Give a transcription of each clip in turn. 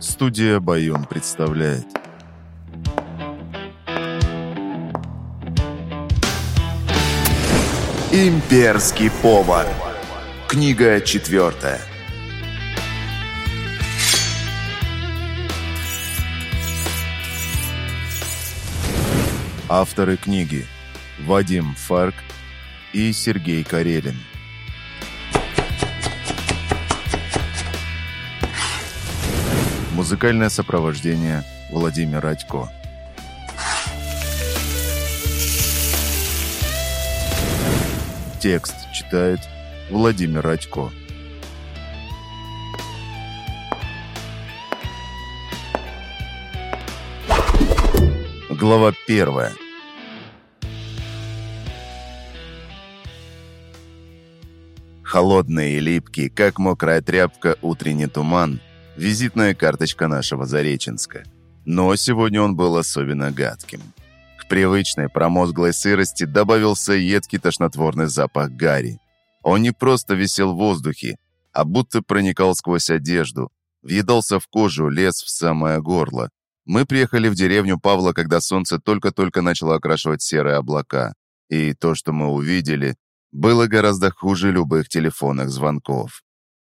Студия «Байон» представляет. Имперский повар Книга четвертая. Авторы книги Вадим Фарк и Сергей Карелин Музыкальное сопровождение Владимир Радько. Текст читает Владимир Радько. Глава первая. Холодный и липкий, как мокрая тряпка, утренний туман – визитная карточка нашего Зареченска. Но сегодня он был особенно гадким. К привычной промозглой сырости добавился едкий тошнотворный запах гари. Он не просто висел в воздухе, а будто проникал сквозь одежду, въедался в кожу, лез в самое горло. Мы приехали в деревню Павла, когда солнце только-только начало окрашивать серые облака. И то, что мы увидели, было гораздо хуже любых телефонных звонков.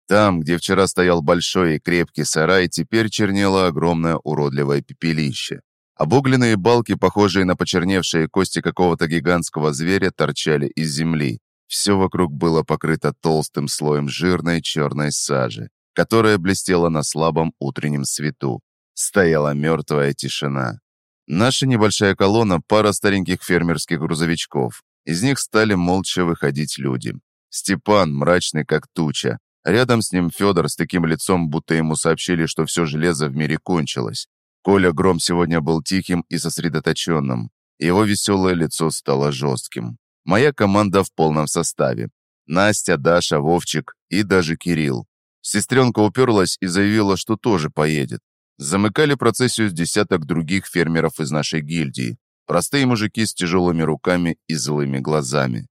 Там, где вчера стоял большой и крепкий сарай, теперь чернело огромное уродливое пепелище. Обугленные балки, похожие на почерневшие кости какого-то гигантского зверя, торчали из земли. Все вокруг было покрыто толстым слоем жирной черной сажи, которая блестела на слабом утреннем свету. Стояла мертвая тишина. Наша небольшая колонна – пара стареньких фермерских грузовичков. Из них стали молча выходить люди. Степан, мрачный как туча. Рядом с ним Федор с таким лицом, будто ему сообщили, что все железо в мире кончилось. Коля Гром сегодня был тихим и сосредоточенным. Его веселое лицо стало жестким. Моя команда в полном составе. Настя, Даша, Вовчик и даже Кирилл. Сестренка уперлась и заявила, что тоже поедет. Замыкали процессию с десяток других фермеров из нашей гильдии. Простые мужики с тяжелыми руками и злыми глазами.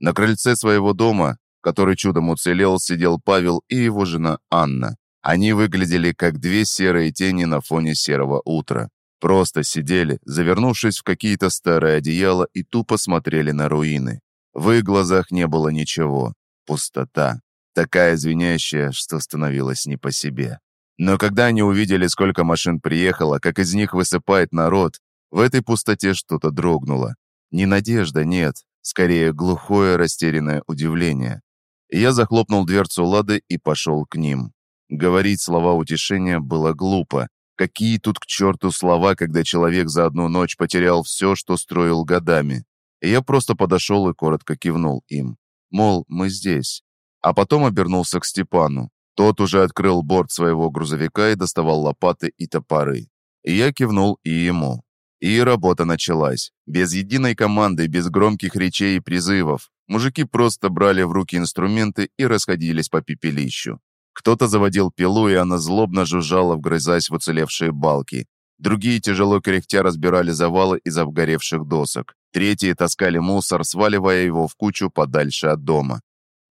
На крыльце своего дома, который чудом уцелел, сидел Павел и его жена Анна. Они выглядели как две серые тени на фоне серого утра. Просто сидели, завернувшись в какие-то старые одеяла и тупо смотрели на руины. В их глазах не было ничего. Пустота. Такая звенящая, что становилось не по себе. Но когда они увидели, сколько машин приехало, как из них высыпает народ, в этой пустоте что-то дрогнуло. Не надежда, нет, скорее глухое растерянное удивление. Я захлопнул дверцу Лады и пошел к ним. Говорить слова утешения было глупо. Какие тут к черту слова, когда человек за одну ночь потерял все, что строил годами. Я просто подошел и коротко кивнул им. Мол, мы здесь. А потом обернулся к Степану. Тот уже открыл борт своего грузовика и доставал лопаты и топоры. Я кивнул и ему. И работа началась. Без единой команды, без громких речей и призывов. Мужики просто брали в руки инструменты и расходились по пепелищу. Кто-то заводил пилу, и она злобно жужжала, вгрызаясь в уцелевшие балки. Другие, тяжело кряхтя, разбирали завалы из обгоревших досок. Третьи таскали мусор, сваливая его в кучу подальше от дома.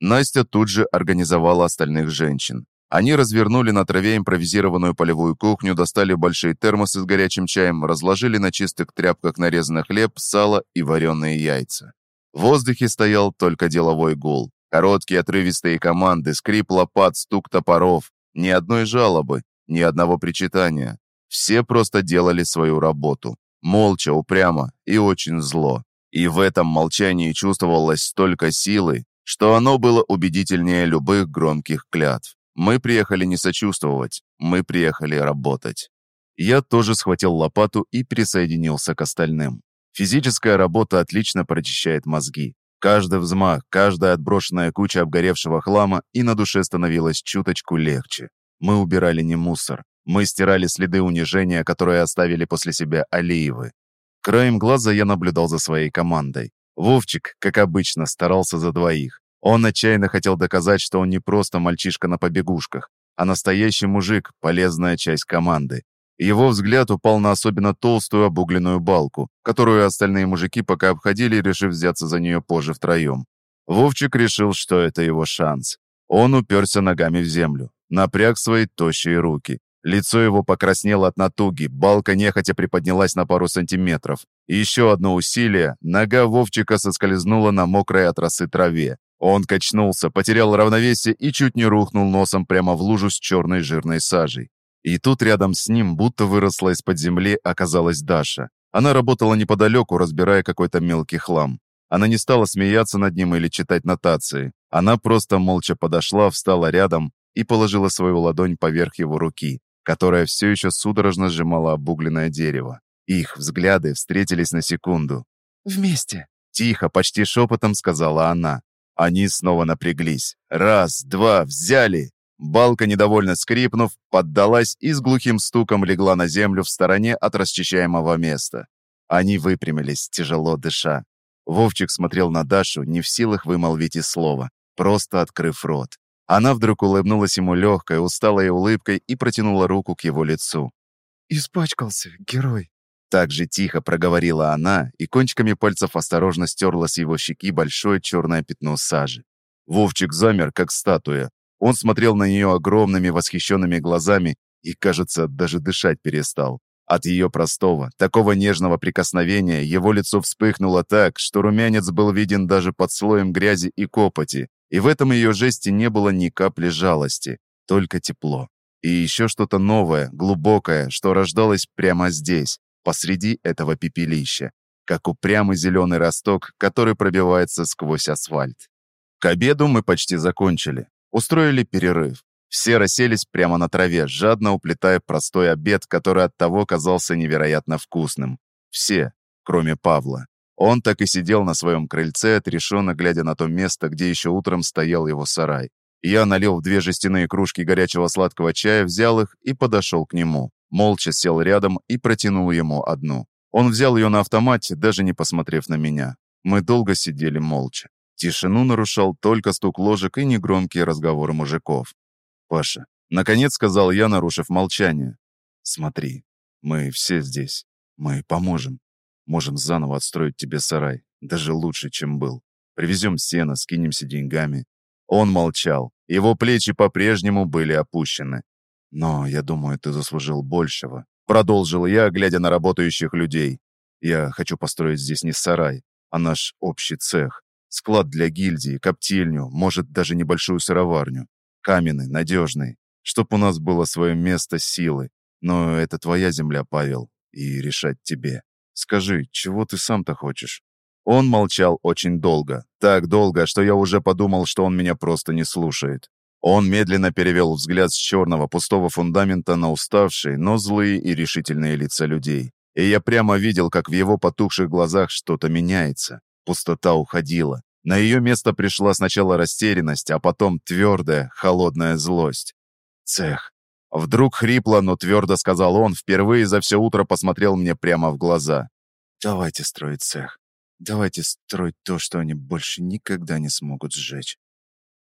Настя тут же организовала остальных женщин. Они развернули на траве импровизированную полевую кухню, достали большие термосы с горячим чаем, разложили на чистых тряпках нарезанный хлеб, сало и вареные яйца. В воздухе стоял только деловой гул. Короткие отрывистые команды, скрип лопат, стук топоров. Ни одной жалобы, ни одного причитания. Все просто делали свою работу. Молча, упрямо и очень зло. И в этом молчании чувствовалось столько силы, что оно было убедительнее любых громких клятв. Мы приехали не сочувствовать, мы приехали работать. Я тоже схватил лопату и присоединился к остальным. Физическая работа отлично прочищает мозги. Каждый взмах, каждая отброшенная куча обгоревшего хлама, и на душе становилось чуточку легче. Мы убирали не мусор. Мы стирали следы унижения, которые оставили после себя Алиевы. Краем глаза я наблюдал за своей командой. Вовчик, как обычно, старался за двоих. Он отчаянно хотел доказать, что он не просто мальчишка на побегушках, а настоящий мужик, полезная часть команды. Его взгляд упал на особенно толстую обугленную балку, которую остальные мужики пока обходили, решив взяться за нее позже втроем. Вовчик решил, что это его шанс. Он уперся ногами в землю, напряг свои тощие руки. Лицо его покраснело от натуги, балка нехотя приподнялась на пару сантиметров. Еще одно усилие, нога Вовчика соскользнула на мокрой от росы траве. Он качнулся, потерял равновесие и чуть не рухнул носом прямо в лужу с черной жирной сажей. И тут рядом с ним, будто выросла из-под земли, оказалась Даша. Она работала неподалеку, разбирая какой-то мелкий хлам. Она не стала смеяться над ним или читать нотации. Она просто молча подошла, встала рядом и положила свою ладонь поверх его руки, которая все еще судорожно сжимала обугленное дерево. Их взгляды встретились на секунду. «Вместе!» — тихо, почти шепотом сказала она. Они снова напряглись. Раз, два, взяли. Балка, недовольно скрипнув, поддалась и с глухим стуком легла на землю в стороне от расчищаемого места. Они выпрямились, тяжело дыша. Вовчик смотрел на Дашу, не в силах вымолвить и слова, просто открыв рот. Она вдруг улыбнулась ему легкой, усталой улыбкой и протянула руку к его лицу. «Испачкался, герой!» Так же тихо проговорила она и кончиками пальцев осторожно стерла с его щеки большое черное пятно сажи. Вовчик замер, как статуя. Он смотрел на нее огромными восхищенными глазами и, кажется, даже дышать перестал. От ее простого, такого нежного прикосновения его лицо вспыхнуло так, что румянец был виден даже под слоем грязи и копоти, и в этом ее жесте не было ни капли жалости, только тепло. И еще что-то новое, глубокое, что рождалось прямо здесь, посреди этого пепелища, как упрямый зеленый росток, который пробивается сквозь асфальт. К обеду мы почти закончили. Устроили перерыв. Все расселись прямо на траве, жадно уплетая простой обед, который оттого казался невероятно вкусным. Все, кроме Павла. Он так и сидел на своем крыльце, отрешенно глядя на то место, где еще утром стоял его сарай. Я налил в две жестяные кружки горячего сладкого чая, взял их и подошел к нему молча сел рядом и протянул ему одну. Он взял ее на автомате, даже не посмотрев на меня. Мы долго сидели молча. Тишину нарушал только стук ложек и негромкие разговоры мужиков. «Паша», — наконец сказал я, нарушив молчание. «Смотри, мы все здесь. Мы поможем. Можем заново отстроить тебе сарай, даже лучше, чем был. Привезем сено, скинемся деньгами». Он молчал. Его плечи по-прежнему были опущены. «Но я думаю, ты заслужил большего», — продолжил я, глядя на работающих людей. «Я хочу построить здесь не сарай, а наш общий цех. Склад для гильдии, коптильню, может, даже небольшую сыроварню. Каменный, надежный. Чтоб у нас было свое место силы. Но это твоя земля, Павел, и решать тебе. Скажи, чего ты сам-то хочешь?» Он молчал очень долго. Так долго, что я уже подумал, что он меня просто не слушает. Он медленно перевел взгляд с черного пустого фундамента на уставшие, но злые и решительные лица людей. И я прямо видел, как в его потухших глазах что-то меняется. Пустота уходила. На ее место пришла сначала растерянность, а потом твердая, холодная злость. «Цех». Вдруг хрипло, но твердо сказал он, впервые за все утро посмотрел мне прямо в глаза. «Давайте строить цех. Давайте строить то, что они больше никогда не смогут сжечь».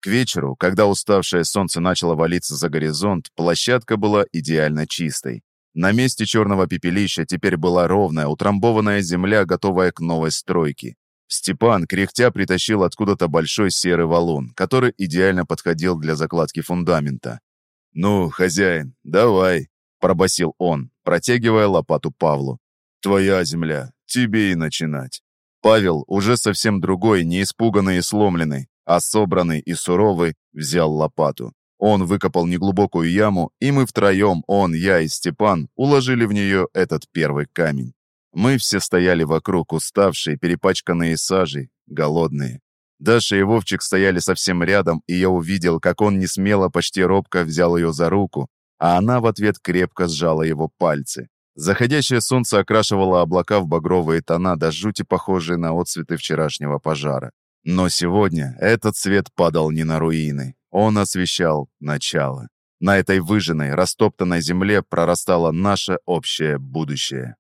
К вечеру, когда уставшее солнце начало валиться за горизонт, площадка была идеально чистой. На месте черного пепелища теперь была ровная, утрамбованная земля, готовая к новой стройке. Степан, кряхтя, притащил откуда-то большой серый валун, который идеально подходил для закладки фундамента. «Ну, хозяин, давай», – пробасил он, протягивая лопату Павлу. «Твоя земля, тебе и начинать». Павел, уже совсем другой, не испуганный и сломленный, а собранный и суровый взял лопату. Он выкопал неглубокую яму, и мы втроем, он, я и Степан, уложили в нее этот первый камень. Мы все стояли вокруг, уставшие, перепачканные сажей, голодные. Даша и Вовчик стояли совсем рядом, и я увидел, как он не смело, почти робко взял ее за руку, а она в ответ крепко сжала его пальцы. Заходящее солнце окрашивало облака в багровые тона, до жути похожие на отцветы вчерашнего пожара. Но сегодня этот свет падал не на руины, он освещал начало. На этой выжженной, растоптанной земле прорастало наше общее будущее.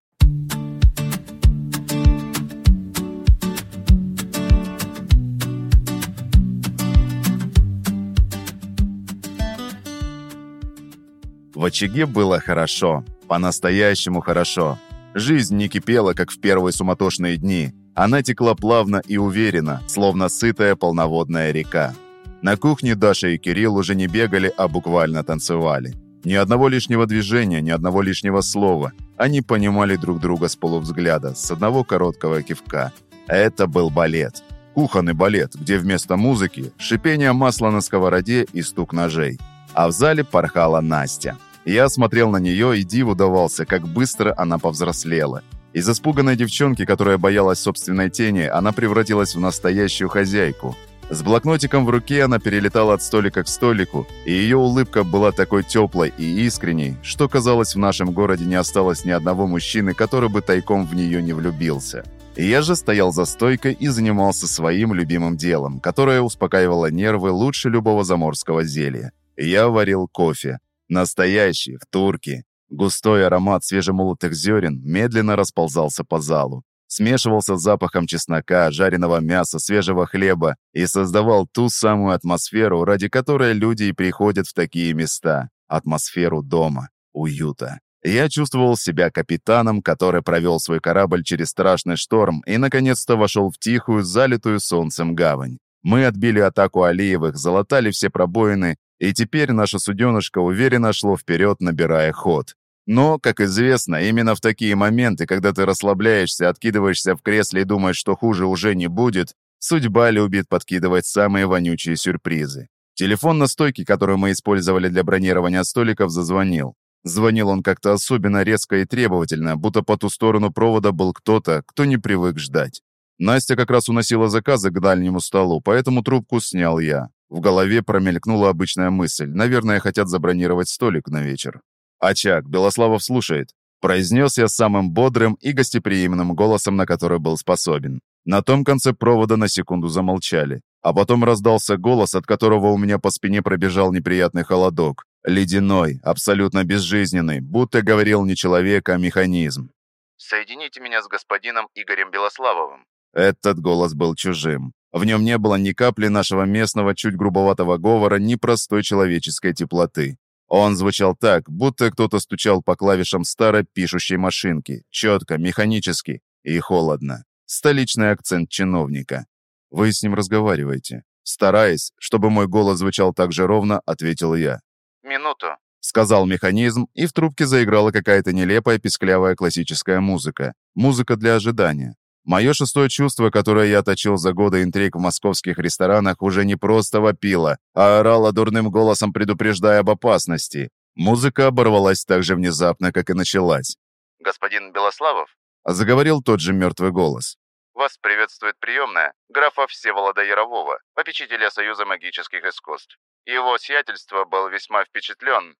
В очаге было хорошо, по-настоящему хорошо. Жизнь не кипела, как в первые суматошные дни, она текла плавно и уверенно, словно сытая полноводная река. На кухне Даша и Кирилл уже не бегали, а буквально танцевали. Ни одного лишнего движения, ни одного лишнего слова. Они понимали друг друга с полувзгляда, с одного короткого кивка. Это был балет. Кухонный балет, где вместо музыки шипение масла на сковороде и стук ножей. А в зале порхала Настя. Я смотрел на нее и диву давался, как быстро она повзрослела. Из испуганной девчонки, которая боялась собственной тени, она превратилась в настоящую хозяйку – с блокнотиком в руке она перелетала от столика к столику, и ее улыбка была такой теплой и искренней, что, казалось, в нашем городе не осталось ни одного мужчины, который бы тайком в нее не влюбился. Я же стоял за стойкой и занимался своим любимым делом, которое успокаивало нервы лучше любого заморского зелья. Я варил кофе. Настоящий, в турке. Густой аромат свежемолотых зерен медленно расползался по залу смешивался с запахом чеснока, жареного мяса, свежего хлеба и создавал ту самую атмосферу, ради которой люди и приходят в такие места. Атмосферу дома, уюта. Я чувствовал себя капитаном, который провел свой корабль через страшный шторм и, наконец-то, вошел в тихую, залитую солнцем гавань. Мы отбили атаку Алиевых, залатали все пробоины, и теперь наша суденышко уверенно шло вперед, набирая ход. Но, как известно, именно в такие моменты, когда ты расслабляешься, откидываешься в кресле и думаешь, что хуже уже не будет, судьба любит подкидывать самые вонючие сюрпризы. Телефон на стойке, который мы использовали для бронирования столиков, зазвонил. Звонил он как-то особенно резко и требовательно, будто по ту сторону провода был кто-то, кто не привык ждать. Настя как раз уносила заказы к дальнему столу, поэтому трубку снял я. В голове промелькнула обычная мысль. Наверное, хотят забронировать столик на вечер. «Очаг, Белославов слушает», – произнес я самым бодрым и гостеприимным голосом, на который был способен. На том конце провода на секунду замолчали, а потом раздался голос, от которого у меня по спине пробежал неприятный холодок. Ледяной, абсолютно безжизненный, будто говорил не человек, а механизм. «Соедините меня с господином Игорем Белославовым». Этот голос был чужим. В нем не было ни капли нашего местного, чуть грубоватого говора, ни простой человеческой теплоты. Он звучал так, будто кто-то стучал по клавишам старой пишущей машинки, четко, механически и холодно. Столичный акцент чиновника. «Вы с ним разговариваете». Стараясь, чтобы мой голос звучал так же ровно, ответил я. «Минуту», — сказал механизм, и в трубке заиграла какая-то нелепая писклявая классическая музыка. Музыка для ожидания. Мое шестое чувство, которое я точил за годы интриг в московских ресторанах, уже не просто вопило, а орало дурным голосом, предупреждая об опасности. Музыка оборвалась так же внезапно, как и началась. «Господин Белославов?» — заговорил тот же мертвый голос. «Вас приветствует приемная графа Всеволода Ярового, попечителя Союза магических искусств. Его сиятельство был весьма впечатлен,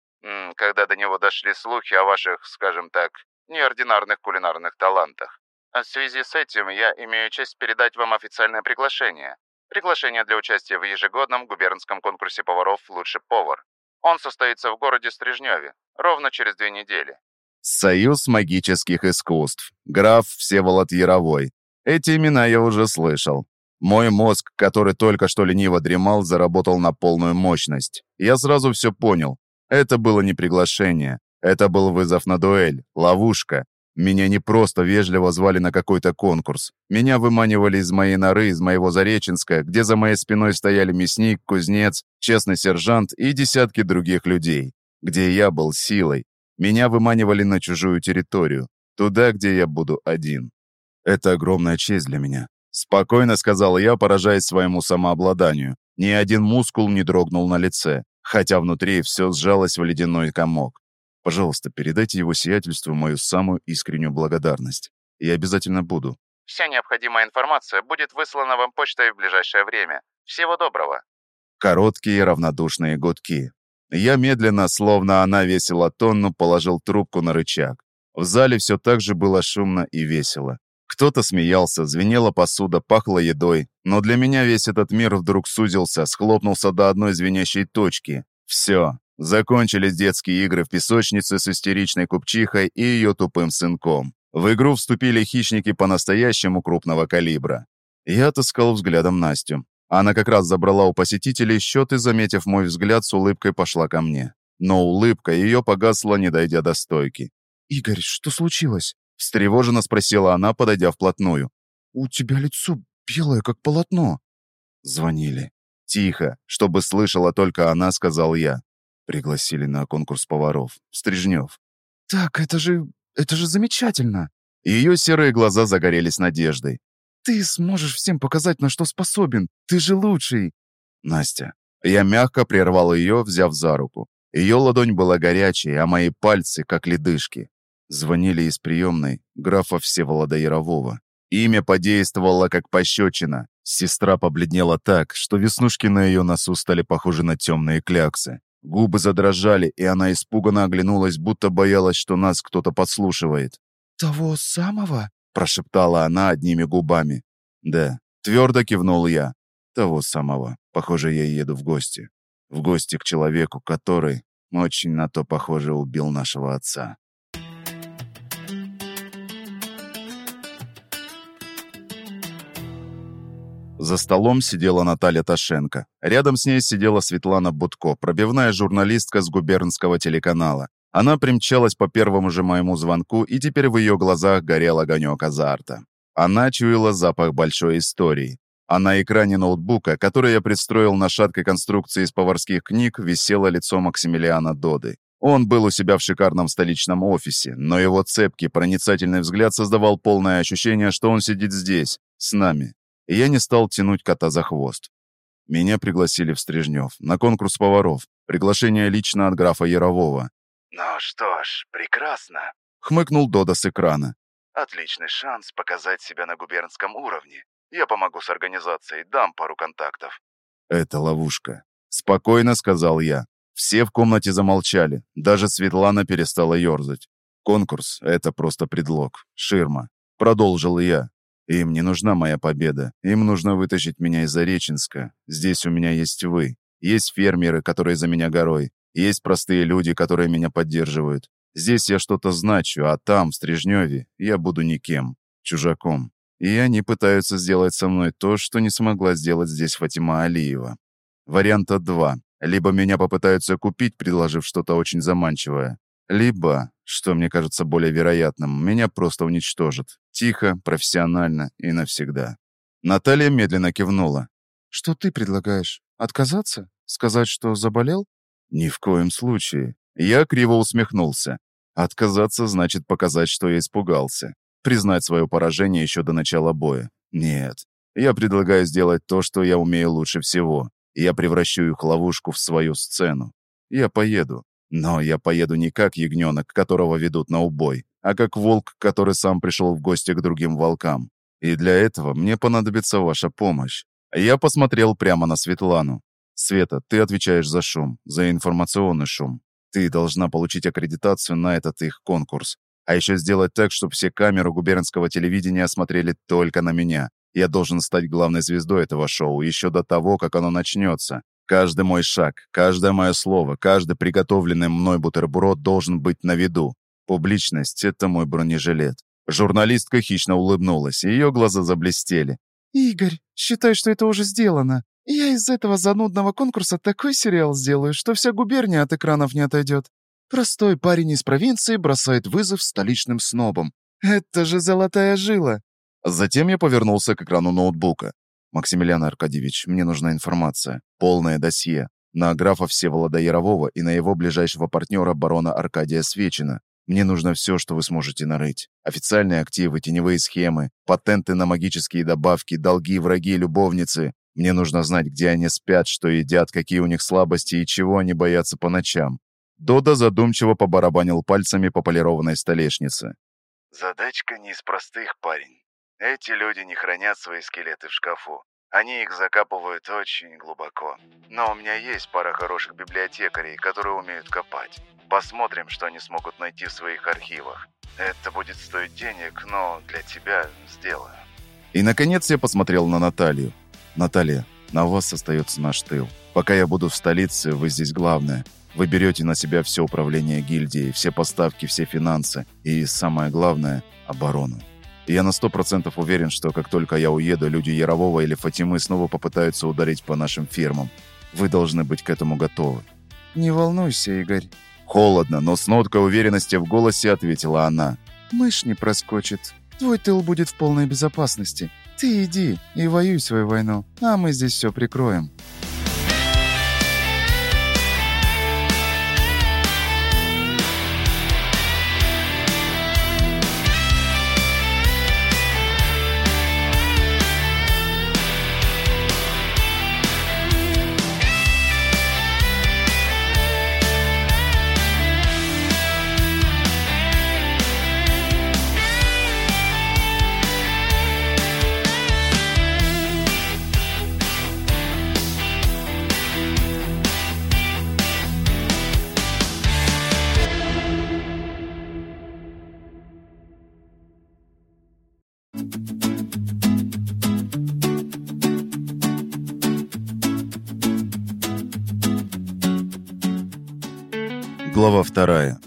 когда до него дошли слухи о ваших, скажем так, неординарных кулинарных талантах. В связи с этим я имею честь передать вам официальное приглашение. Приглашение для участия в ежегодном губернском конкурсе поваров «Лучший повар». Он состоится в городе Стрижневе ровно через две недели. Союз магических искусств. Граф Всеволод Яровой. Эти имена я уже слышал. Мой мозг, который только что лениво дремал, заработал на полную мощность. Я сразу все понял. Это было не приглашение. Это был вызов на дуэль, ловушка. Меня не просто вежливо звали на какой-то конкурс. Меня выманивали из моей норы, из моего Зареченска, где за моей спиной стояли мясник, кузнец, честный сержант и десятки других людей. Где я был силой. Меня выманивали на чужую территорию. Туда, где я буду один. Это огромная честь для меня. Спокойно сказал я, поражаясь своему самообладанию. Ни один мускул не дрогнул на лице, хотя внутри все сжалось в ледяной комок. Пожалуйста, передайте его сиятельству мою самую искреннюю благодарность. Я обязательно буду. Вся необходимая информация будет выслана вам почтой в ближайшее время. Всего доброго. Короткие равнодушные гудки. Я медленно, словно она весила тонну, положил трубку на рычаг. В зале все так же было шумно и весело. Кто-то смеялся, звенела посуда, пахло едой, но для меня весь этот мир вдруг сузился, схлопнулся до одной звенящей точки. Все, Закончились детские игры в песочнице с истеричной купчихой и ее тупым сынком. В игру вступили хищники по-настоящему крупного калибра. Я отыскал взглядом Настю. Она как раз забрала у посетителей счет и, заметив мой взгляд, с улыбкой пошла ко мне. Но улыбка ее погасла, не дойдя до стойки. «Игорь, что случилось?» – встревоженно спросила она, подойдя вплотную. «У тебя лицо белое, как полотно». Звонили. Тихо, чтобы слышала только она, сказал я. Пригласили на конкурс поваров. Стрижнев. «Так, это же... это же замечательно!» Ее серые глаза загорелись надеждой. «Ты сможешь всем показать, на что способен. Ты же лучший!» «Настя». Я мягко прервал ее, взяв за руку. Ее ладонь была горячей, а мои пальцы, как ледышки. Звонили из приемной графа Всеволода Ярового. Имя подействовало, как пощечина. Сестра побледнела так, что веснушки на ее носу стали похожи на темные кляксы. Губы задрожали, и она испуганно оглянулась, будто боялась, что нас кто-то подслушивает. «Того самого?» – прошептала она одними губами. «Да», – твердо кивнул я. «Того самого. Похоже, я еду в гости. В гости к человеку, который, очень на то похоже, убил нашего отца». За столом сидела Наталья Ташенко. Рядом с ней сидела Светлана Будко, пробивная журналистка с губернского телеканала. Она примчалась по первому же моему звонку, и теперь в ее глазах горел огонек азарта. Она чуяла запах большой истории. А на экране ноутбука, который я пристроил на шаткой конструкции из поварских книг, висело лицо Максимилиана Доды. Он был у себя в шикарном столичном офисе, но его цепкий, проницательный взгляд создавал полное ощущение, что он сидит здесь, с нами, и я не стал тянуть кота за хвост. Меня пригласили в Стрижнев, на конкурс поваров, приглашение лично от графа Ярового. «Ну что ж, прекрасно», — хмыкнул Дода с экрана. «Отличный шанс показать себя на губернском уровне. Я помогу с организацией, дам пару контактов». «Это ловушка», — спокойно сказал я. Все в комнате замолчали, даже Светлана перестала ерзать. «Конкурс — это просто предлог, ширма», — продолжил я. Им не нужна моя победа. Им нужно вытащить меня из Зареченска. Здесь у меня есть вы. Есть фермеры, которые за меня горой. Есть простые люди, которые меня поддерживают. Здесь я что-то значу, а там, в Стрижневе, я буду никем. Чужаком. И они пытаются сделать со мной то, что не смогла сделать здесь Фатима Алиева. Варианта два. Либо меня попытаются купить, предложив что-то очень заманчивое. Либо, что мне кажется более вероятным, меня просто уничтожат. Тихо, профессионально и навсегда. Наталья медленно кивнула. «Что ты предлагаешь? Отказаться? Сказать, что заболел?» «Ни в коем случае». Я криво усмехнулся. Отказаться значит показать, что я испугался. Признать свое поражение еще до начала боя. Нет. Я предлагаю сделать то, что я умею лучше всего. Я превращу их ловушку в свою сцену. Я поеду. Но я поеду не как ягненок, которого ведут на убой, а как волк, который сам пришел в гости к другим волкам. И для этого мне понадобится ваша помощь. Я посмотрел прямо на Светлану. «Света, ты отвечаешь за шум, за информационный шум. Ты должна получить аккредитацию на этот их конкурс. А еще сделать так, чтобы все камеры губернского телевидения смотрели только на меня. Я должен стать главной звездой этого шоу еще до того, как оно начнется. Каждый мой шаг, каждое мое слово, каждый приготовленный мной бутерброд должен быть на виду. Публичность — это мой бронежилет. Журналистка хищно улыбнулась, и ее глаза заблестели. «Игорь, считай, что это уже сделано. Я из этого занудного конкурса такой сериал сделаю, что вся губерния от экранов не отойдет. Простой парень из провинции бросает вызов столичным снобам. Это же золотая жила!» Затем я повернулся к экрану ноутбука. «Максимилиан Аркадьевич, мне нужна информация. Полное досье. На графа Всеволода Ярового и на его ближайшего партнера барона Аркадия Свечина. Мне нужно все, что вы сможете нарыть. Официальные активы, теневые схемы, патенты на магические добавки, долги, враги, любовницы. Мне нужно знать, где они спят, что едят, какие у них слабости и чего они боятся по ночам». Дода задумчиво побарабанил пальцами по полированной столешнице. «Задачка не из простых, парень. Эти люди не хранят свои скелеты в шкафу. Они их закапывают очень глубоко. Но у меня есть пара хороших библиотекарей, которые умеют копать. Посмотрим, что они смогут найти в своих архивах. Это будет стоить денег, но для тебя сделаю. И, наконец, я посмотрел на Наталью. «Наталья, на вас остается наш тыл. Пока я буду в столице, вы здесь главное. Вы берете на себя все управление гильдией, все поставки, все финансы и, самое главное, оборону. И я на сто процентов уверен, что как только я уеду, люди Ярового или Фатимы снова попытаются ударить по нашим фирмам. Вы должны быть к этому готовы». «Не волнуйся, Игорь». Холодно, но с ноткой уверенности в голосе ответила она. «Мышь не проскочит. Твой тыл будет в полной безопасности. Ты иди и воюй свою войну, а мы здесь все прикроем». Глава вторая.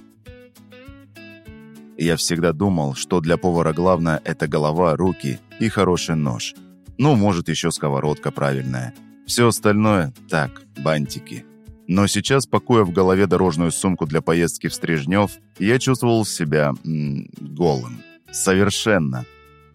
Я всегда думал, что для повара главное – это голова, руки и хороший нож. Ну, может, еще сковородка правильная. Все остальное – так, бантики. Но сейчас, пакуя в голове дорожную сумку для поездки в Стрижнев, я чувствовал себя м, голым. Совершенно.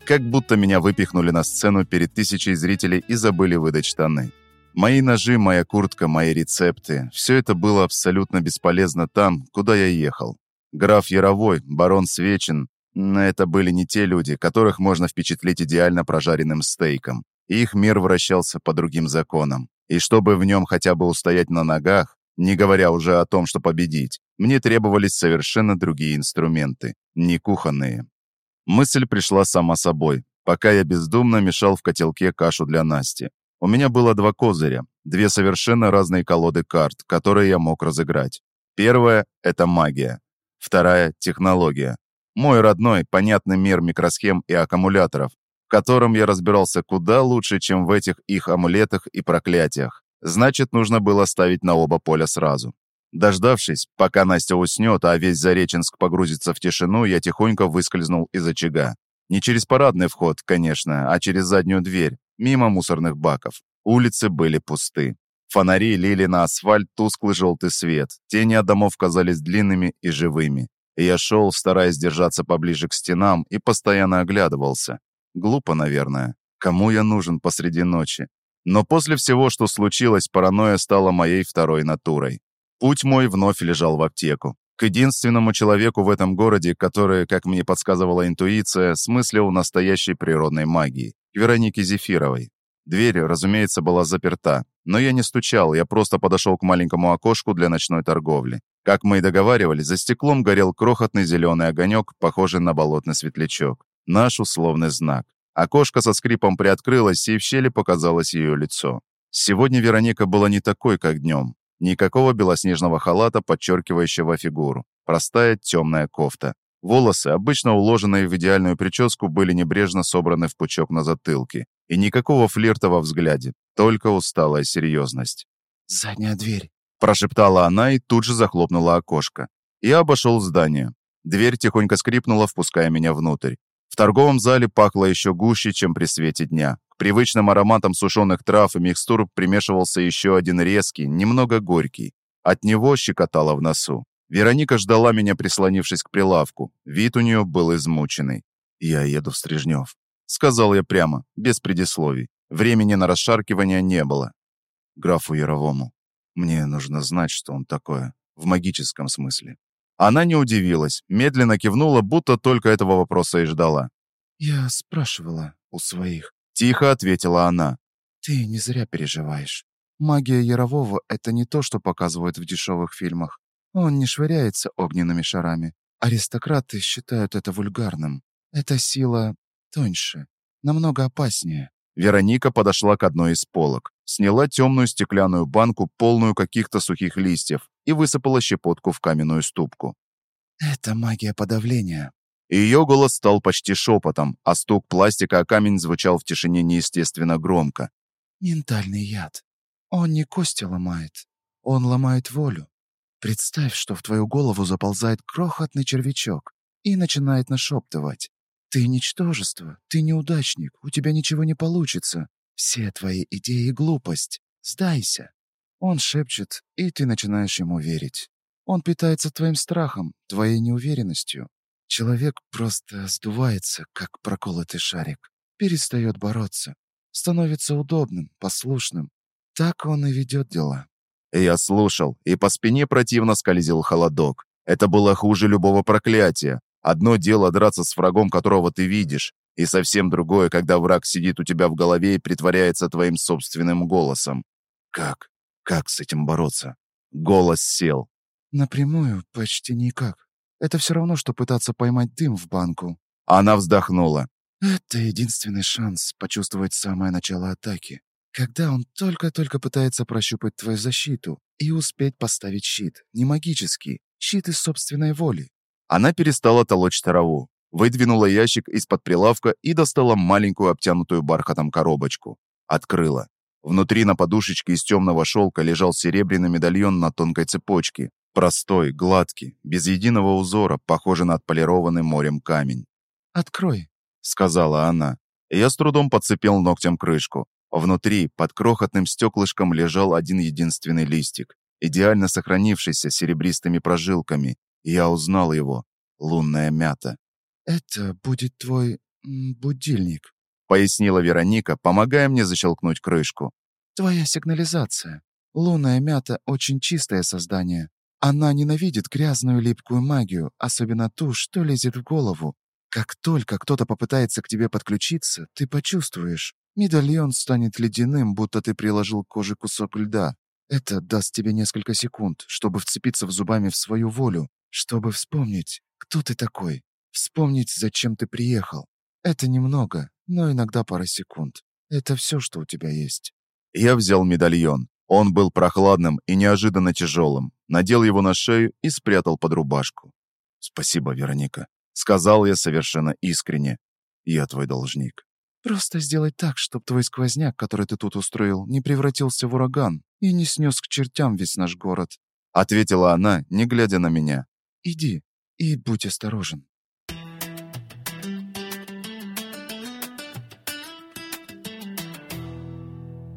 Как будто меня выпихнули на сцену перед тысячей зрителей и забыли выдать штаны. Мои ножи, моя куртка, мои рецепты – все это было абсолютно бесполезно там, куда я ехал. Граф Яровой, барон Свечин – это были не те люди, которых можно впечатлить идеально прожаренным стейком. Их мир вращался по другим законам. И чтобы в нем хотя бы устоять на ногах, не говоря уже о том, что победить, мне требовались совершенно другие инструменты, не кухонные. Мысль пришла сама собой, пока я бездумно мешал в котелке кашу для Насти. У меня было два козыря, две совершенно разные колоды карт, которые я мог разыграть. Первая – это магия. Вторая – технология. Мой родной, понятный мир микросхем и аккумуляторов, в котором я разбирался куда лучше, чем в этих их амулетах и проклятиях. Значит, нужно было ставить на оба поля сразу. Дождавшись, пока Настя уснет, а весь Зареченск погрузится в тишину, я тихонько выскользнул из очага. Не через парадный вход, конечно, а через заднюю дверь, мимо мусорных баков. Улицы были пусты. Фонари лили на асфальт тусклый желтый свет. Тени от домов казались длинными и живыми. И я шел, стараясь держаться поближе к стенам, и постоянно оглядывался. Глупо, наверное. Кому я нужен посреди ночи? Но после всего, что случилось, паранойя стала моей второй натурой. Путь мой вновь лежал в аптеку. К единственному человеку в этом городе, который, как мне подсказывала интуиция, смыслил настоящей природной магии. К Веронике Зефировой. Дверь, разумеется, была заперта. Но я не стучал, я просто подошел к маленькому окошку для ночной торговли. Как мы и договаривались, за стеклом горел крохотный зеленый огонек, похожий на болотный светлячок наш условный знак. Окошко со скрипом приоткрылось, и в щели показалось ее лицо. Сегодня Вероника была не такой, как днем. Никакого белоснежного халата, подчеркивающего фигуру. Простая темная кофта. Волосы, обычно уложенные в идеальную прическу, были небрежно собраны в пучок на затылке. И никакого флирта во взгляде, только усталая серьезность. «Задняя дверь», – прошептала она и тут же захлопнула окошко. Я обошел здание. Дверь тихонько скрипнула, впуская меня внутрь. В торговом зале пахло еще гуще, чем при свете дня. К привычным ароматам сушеных трав и микстур примешивался еще один резкий, немного горький. От него щекотало в носу. Вероника ждала меня, прислонившись к прилавку. Вид у нее был измученный. «Я еду в Стрижнев», — сказал я прямо, без предисловий. Времени на расшаркивание не было. Графу Яровому. Мне нужно знать, что он такое. В магическом смысле. Она не удивилась, медленно кивнула, будто только этого вопроса и ждала. «Я спрашивала у своих». Тихо ответила она. «Ты не зря переживаешь. Магия Ярового — это не то, что показывают в дешевых фильмах. Он не швыряется огненными шарами. Аристократы считают это вульгарным. Эта сила тоньше, намного опаснее. Вероника подошла к одной из полок, сняла темную стеклянную банку, полную каких-то сухих листьев, и высыпала щепотку в каменную ступку. «Это магия подавления». Ее голос стал почти шепотом, а стук пластика о камень звучал в тишине неестественно громко. «Ментальный яд. Он не кости ломает, он ломает волю. Представь, что в твою голову заползает крохотный червячок и начинает нашептывать. Ты ничтожество, ты неудачник, у тебя ничего не получится. Все твои идеи — глупость. Сдайся. Он шепчет, и ты начинаешь ему верить. Он питается твоим страхом, твоей неуверенностью. Человек просто сдувается, как проколотый шарик. Перестает бороться. Становится удобным, послушным. Так он и ведет дела. Я слушал, и по спине противно скользил холодок. Это было хуже любого проклятия. Одно дело драться с врагом, которого ты видишь, и совсем другое, когда враг сидит у тебя в голове и притворяется твоим собственным голосом. Как? Как с этим бороться? Голос сел. Напрямую почти никак. Это все равно, что пытаться поймать дым в банку. Она вздохнула. Это единственный шанс почувствовать самое начало атаки. Когда он только-только пытается прощупать твою защиту и успеть поставить щит, не магический, щит из собственной воли. Она перестала толочь траву, выдвинула ящик из-под прилавка и достала маленькую обтянутую бархатом коробочку. Открыла. Внутри на подушечке из темного шелка лежал серебряный медальон на тонкой цепочке. Простой, гладкий, без единого узора, похожий на отполированный морем камень. «Открой», — сказала она. Я с трудом подцепил ногтем крышку. Внутри, под крохотным стеклышком, лежал один единственный листик, идеально сохранившийся серебристыми прожилками. Я узнал его. Лунная мята. «Это будет твой будильник», — пояснила Вероника, помогая мне защелкнуть крышку. «Твоя сигнализация. Лунная мята — очень чистое создание. Она ненавидит грязную липкую магию, особенно ту, что лезет в голову. Как только кто-то попытается к тебе подключиться, ты почувствуешь. Медальон станет ледяным, будто ты приложил к коже кусок льда. Это даст тебе несколько секунд, чтобы вцепиться в зубами в свою волю, чтобы вспомнить, кто ты такой, вспомнить, зачем ты приехал. Это немного, но иногда пара секунд. Это все, что у тебя есть. Я взял медальон. Он был прохладным и неожиданно тяжелым. Надел его на шею и спрятал под рубашку. «Спасибо, Вероника», — сказал я совершенно искренне. «Я твой должник». «Просто сделай так, чтобы твой сквозняк, который ты тут устроил, не превратился в ураган и не снес к чертям весь наш город», — ответила она, не глядя на меня. «Иди и будь осторожен».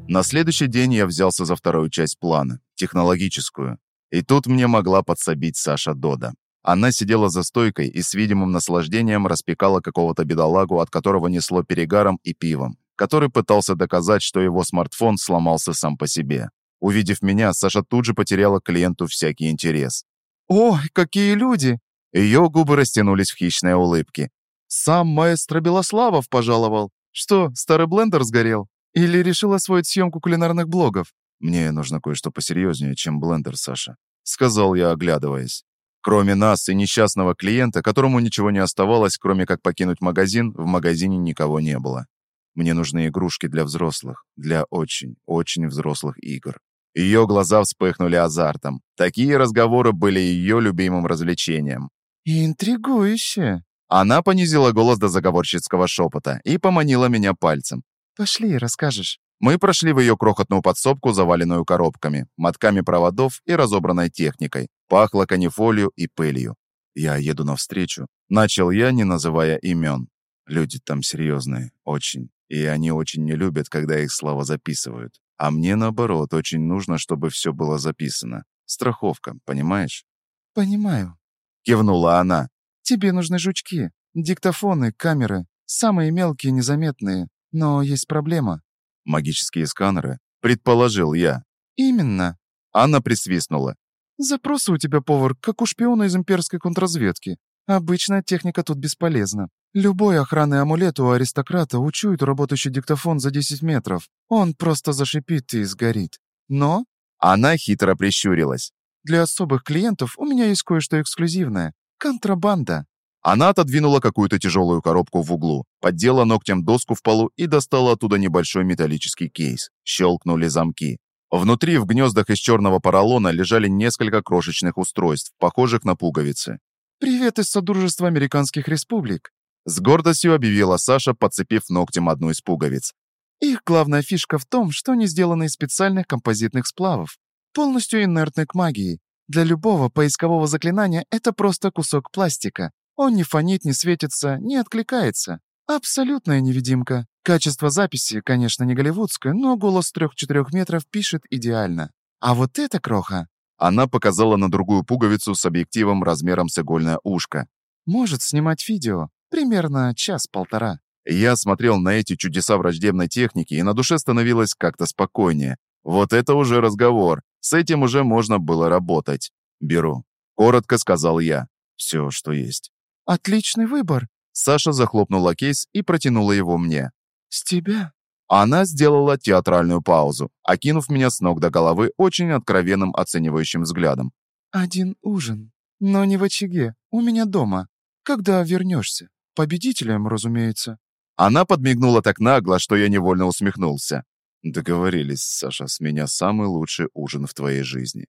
На следующий день я взялся за вторую часть плана, технологическую. И тут мне могла подсобить Саша Дода. Она сидела за стойкой и с видимым наслаждением распекала какого-то бедолагу, от которого несло перегаром и пивом, который пытался доказать, что его смартфон сломался сам по себе. Увидев меня, Саша тут же потеряла клиенту всякий интерес. «Ой, какие люди!» Ее губы растянулись в хищной улыбке. «Сам маэстро Белославов пожаловал. Что, старый блендер сгорел?» Или решил освоить съемку кулинарных блогов? Мне нужно кое-что посерьезнее, чем блендер, Саша. Сказал я, оглядываясь. Кроме нас и несчастного клиента, которому ничего не оставалось, кроме как покинуть магазин, в магазине никого не было. Мне нужны игрушки для взрослых, для очень, очень взрослых игр. Ее глаза вспыхнули азартом. Такие разговоры были ее любимым развлечением. «Интригующе!» Она понизила голос до заговорщицкого шепота и поманила меня пальцем. «Пошли, расскажешь». Мы прошли в ее крохотную подсобку, заваленную коробками, мотками проводов и разобранной техникой. Пахло канифолью и пылью. «Я еду навстречу». Начал я, не называя имен. Люди там серьезные, очень. И они очень не любят, когда их слова записывают. А мне, наоборот, очень нужно, чтобы все было записано. Страховка, понимаешь? «Понимаю», — кивнула она. «Тебе нужны жучки, диктофоны, камеры, самые мелкие, незаметные, но есть проблема. Магические сканеры? Предположил я. Именно. Анна присвистнула. Запросы у тебя, повар, как у шпиона из имперской контрразведки. Обычная техника тут бесполезна. Любой охранный амулет у аристократа учует работающий диктофон за 10 метров. Он просто зашипит и сгорит. Но... Она хитро прищурилась. Для особых клиентов у меня есть кое-что эксклюзивное. Контрабанда. Она отодвинула какую-то тяжелую коробку в углу, поддела ногтем доску в полу и достала оттуда небольшой металлический кейс. Щелкнули замки. Внутри, в гнездах из черного поролона, лежали несколько крошечных устройств, похожих на пуговицы. «Привет из Содружества Американских Республик», с гордостью объявила Саша, подцепив ногтем одну из пуговиц. «Их главная фишка в том, что они сделаны из специальных композитных сплавов, полностью инертны к магии. Для любого поискового заклинания это просто кусок пластика, он не фонит, не светится, не откликается. Абсолютная невидимка. Качество записи, конечно, не голливудское, но голос трех-четырех метров пишет идеально. А вот эта кроха... Она показала на другую пуговицу с объективом размером с игольное ушко. Может снимать видео. Примерно час-полтора. Я смотрел на эти чудеса враждебной техники, и на душе становилось как-то спокойнее. Вот это уже разговор. С этим уже можно было работать. Беру. Коротко сказал я. Все, что есть. «Отличный выбор!» Саша захлопнула кейс и протянула его мне. «С тебя?» Она сделала театральную паузу, окинув меня с ног до головы очень откровенным оценивающим взглядом. «Один ужин. Но не в очаге. У меня дома. Когда вернешься? Победителем, разумеется». Она подмигнула так нагло, что я невольно усмехнулся. «Договорились, Саша, с меня самый лучший ужин в твоей жизни».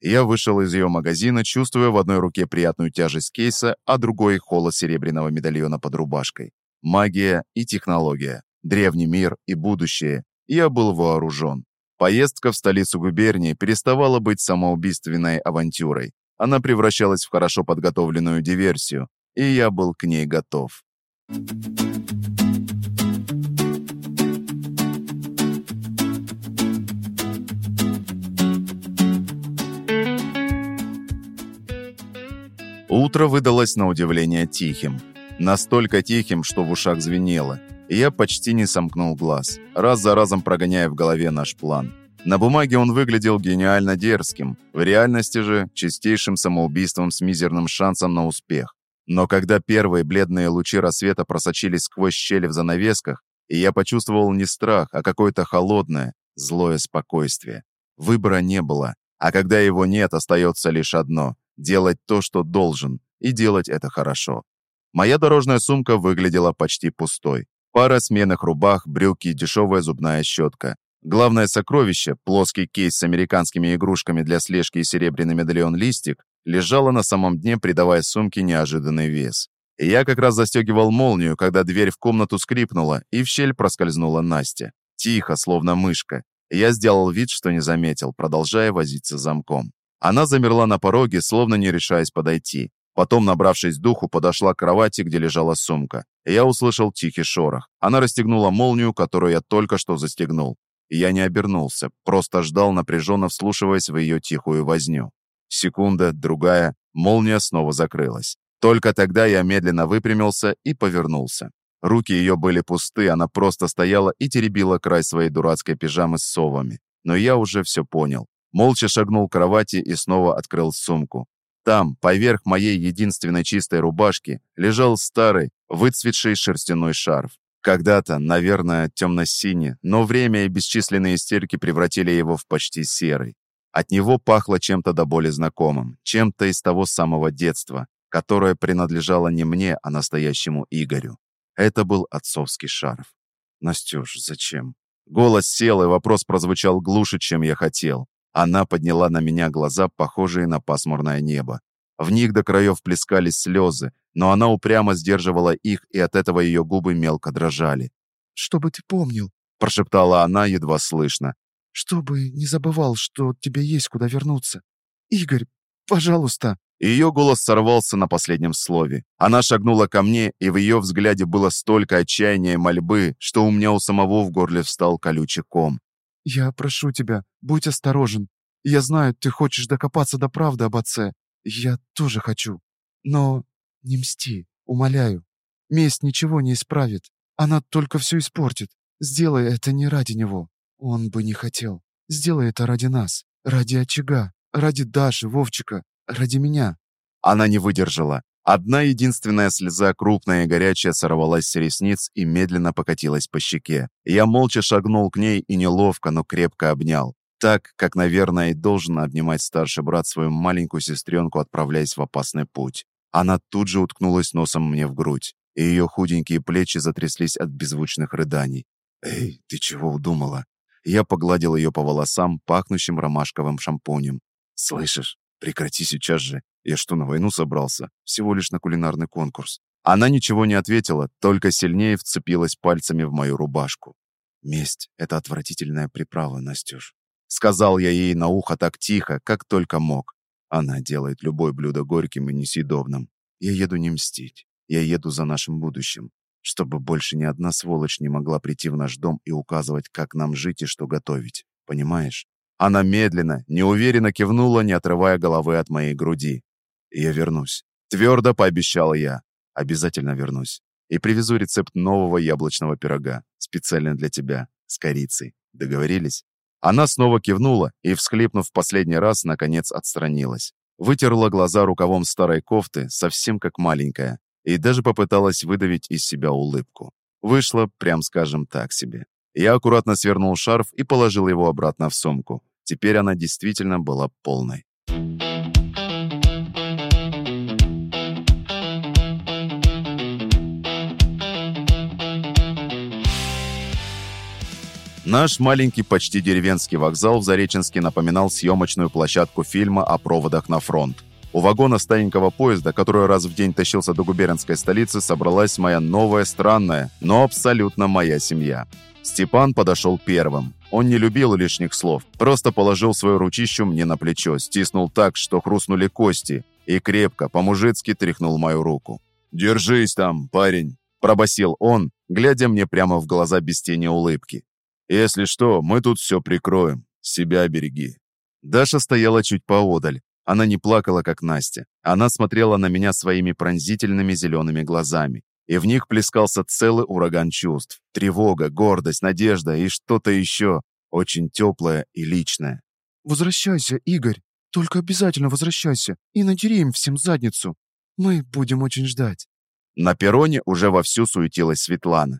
Я вышел из ее магазина, чувствуя в одной руке приятную тяжесть кейса, а другой — холод серебряного медальона под рубашкой. Магия и технология, древний мир и будущее. Я был вооружен. Поездка в столицу губернии переставала быть самоубийственной авантюрой. Она превращалась в хорошо подготовленную диверсию, и я был к ней готов. Утро выдалось на удивление тихим. Настолько тихим, что в ушах звенело. Я почти не сомкнул глаз, раз за разом прогоняя в голове наш план. На бумаге он выглядел гениально дерзким, в реальности же чистейшим самоубийством с мизерным шансом на успех. Но когда первые бледные лучи рассвета просочились сквозь щели в занавесках, и я почувствовал не страх, а какое-то холодное, злое спокойствие. Выбора не было, а когда его нет, остается лишь одно делать то, что должен, и делать это хорошо. Моя дорожная сумка выглядела почти пустой. Пара сменных рубах, брюки, дешевая зубная щетка. Главное сокровище, плоский кейс с американскими игрушками для слежки и серебряный медальон-листик, лежало на самом дне, придавая сумке неожиданный вес. Я как раз застегивал молнию, когда дверь в комнату скрипнула, и в щель проскользнула Настя. Тихо, словно мышка. Я сделал вид, что не заметил, продолжая возиться замком. Она замерла на пороге, словно не решаясь подойти. Потом, набравшись духу, подошла к кровати, где лежала сумка. я услышал тихий шорох. Она расстегнула молнию, которую я только что застегнул. я не обернулся, просто ждал, напряженно вслушиваясь в ее тихую возню. Секунда, другая, молния снова закрылась. Только тогда я медленно выпрямился и повернулся. Руки ее были пусты, она просто стояла и теребила край своей дурацкой пижамы с совами. Но я уже все понял. Молча шагнул к кровати и снова открыл сумку. Там, поверх моей единственной чистой рубашки, лежал старый, выцветший шерстяной шарф. Когда-то, наверное, темно-синий, но время и бесчисленные стельки превратили его в почти серый. От него пахло чем-то до боли знакомым, чем-то из того самого детства, которое принадлежало не мне, а настоящему Игорю. Это был отцовский шарф. «Настюш, зачем?» Голос сел, и вопрос прозвучал глуше, чем я хотел. Она подняла на меня глаза, похожие на пасмурное небо. В них до краев плескались слезы, но она упрямо сдерживала их, и от этого ее губы мелко дрожали. «Чтобы ты помнил», — прошептала она едва слышно. «Чтобы не забывал, что тебе есть куда вернуться. Игорь, пожалуйста». Ее голос сорвался на последнем слове. Она шагнула ко мне, и в ее взгляде было столько отчаяния и мольбы, что у меня у самого в горле встал колючий ком. «Я прошу тебя, будь осторожен. Я знаю, ты хочешь докопаться до правды об отце. Я тоже хочу. Но не мсти, умоляю. Месть ничего не исправит. Она только все испортит. Сделай это не ради него. Он бы не хотел. Сделай это ради нас. Ради очага. Ради Даши, Вовчика. Ради меня». Она не выдержала. Одна единственная слеза, крупная и горячая, сорвалась с ресниц и медленно покатилась по щеке. Я молча шагнул к ней и неловко, но крепко обнял. Так, как, наверное, и должен обнимать старший брат свою маленькую сестренку, отправляясь в опасный путь. Она тут же уткнулась носом мне в грудь, и ее худенькие плечи затряслись от беззвучных рыданий. «Эй, ты чего удумала?» Я погладил ее по волосам, пахнущим ромашковым шампунем. «Слышишь? Прекрати сейчас же. Я что, на войну собрался? Всего лишь на кулинарный конкурс. Она ничего не ответила, только сильнее вцепилась пальцами в мою рубашку. «Месть — это отвратительная приправа, Настюш». Сказал я ей на ухо так тихо, как только мог. Она делает любое блюдо горьким и несъедобным. Я еду не мстить. Я еду за нашим будущим. Чтобы больше ни одна сволочь не могла прийти в наш дом и указывать, как нам жить и что готовить. Понимаешь? Она медленно, неуверенно кивнула, не отрывая головы от моей груди. «Я вернусь», — твердо пообещал я. «Обязательно вернусь. И привезу рецепт нового яблочного пирога, специально для тебя, с корицей. Договорились?» Она снова кивнула и, всхлипнув в последний раз, наконец отстранилась. Вытерла глаза рукавом старой кофты, совсем как маленькая, и даже попыталась выдавить из себя улыбку. Вышло, прям скажем, так себе. Я аккуратно свернул шарф и положил его обратно в сумку. Теперь она действительно была полной. Наш маленький, почти деревенский вокзал в Зареченске напоминал съемочную площадку фильма о проводах на фронт. У вагона старенького поезда, который раз в день тащился до губернской столицы, собралась моя новая, странная, но абсолютно моя семья. Степан подошел первым. Он не любил лишних слов, просто положил свою ручищу мне на плечо, стиснул так, что хрустнули кости, и крепко, по-мужицки тряхнул мою руку. «Держись там, парень!» – пробасил он, глядя мне прямо в глаза без тени улыбки. «Если что, мы тут все прикроем. Себя береги». Даша стояла чуть поодаль. Она не плакала, как Настя. Она смотрела на меня своими пронзительными зелеными глазами. И в них плескался целый ураган чувств. Тревога, гордость, надежда и что-то еще. Очень теплое и личное. «Возвращайся, Игорь. Только обязательно возвращайся и надери им всем задницу. Мы будем очень ждать». На перроне уже вовсю суетилась Светлана.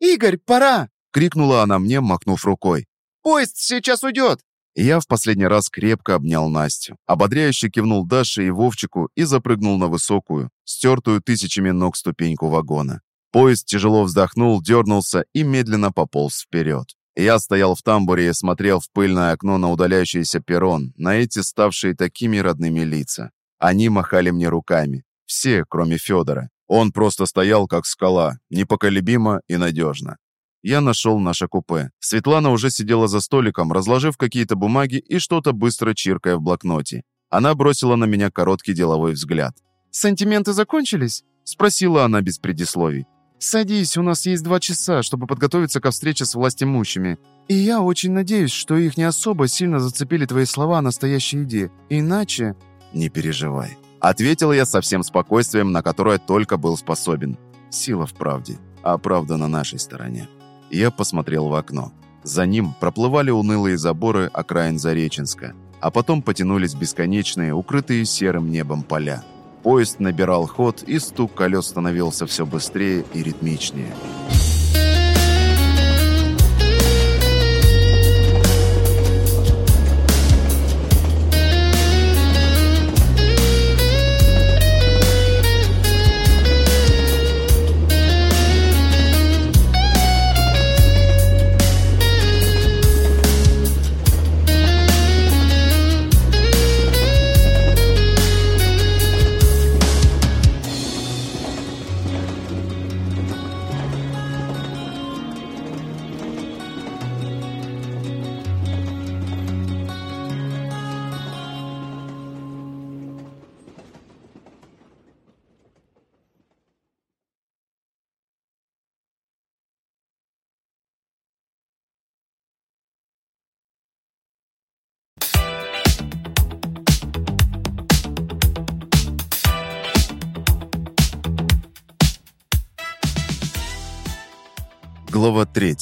«Игорь, пора!» — крикнула она мне, махнув рукой. «Поезд сейчас уйдет!» Я в последний раз крепко обнял Настю. Ободряюще кивнул Даше и Вовчику и запрыгнул на высокую, стертую тысячами ног ступеньку вагона. Поезд тяжело вздохнул, дернулся и медленно пополз вперед. Я стоял в тамбуре и смотрел в пыльное окно на удаляющийся перрон, на эти ставшие такими родными лица. Они махали мне руками. Все, кроме Федора. Он просто стоял, как скала, непоколебимо и надежно. Я нашел наше купе. Светлана уже сидела за столиком, разложив какие-то бумаги и что-то быстро чиркая в блокноте. Она бросила на меня короткий деловой взгляд. «Сантименты закончились?» – спросила она без предисловий. «Садись, у нас есть два часа, чтобы подготовиться ко встрече с властимущими. И я очень надеюсь, что их не особо сильно зацепили твои слова о настоящей идее. Иначе...» «Не переживай», – ответил я со всем спокойствием, на которое только был способен. Сила в правде, а правда на нашей стороне. Я посмотрел в окно. За ним проплывали унылые заборы окраин Зареченска, а потом потянулись бесконечные, укрытые серым небом поля. Поезд набирал ход, и стук колес становился все быстрее и ритмичнее. 3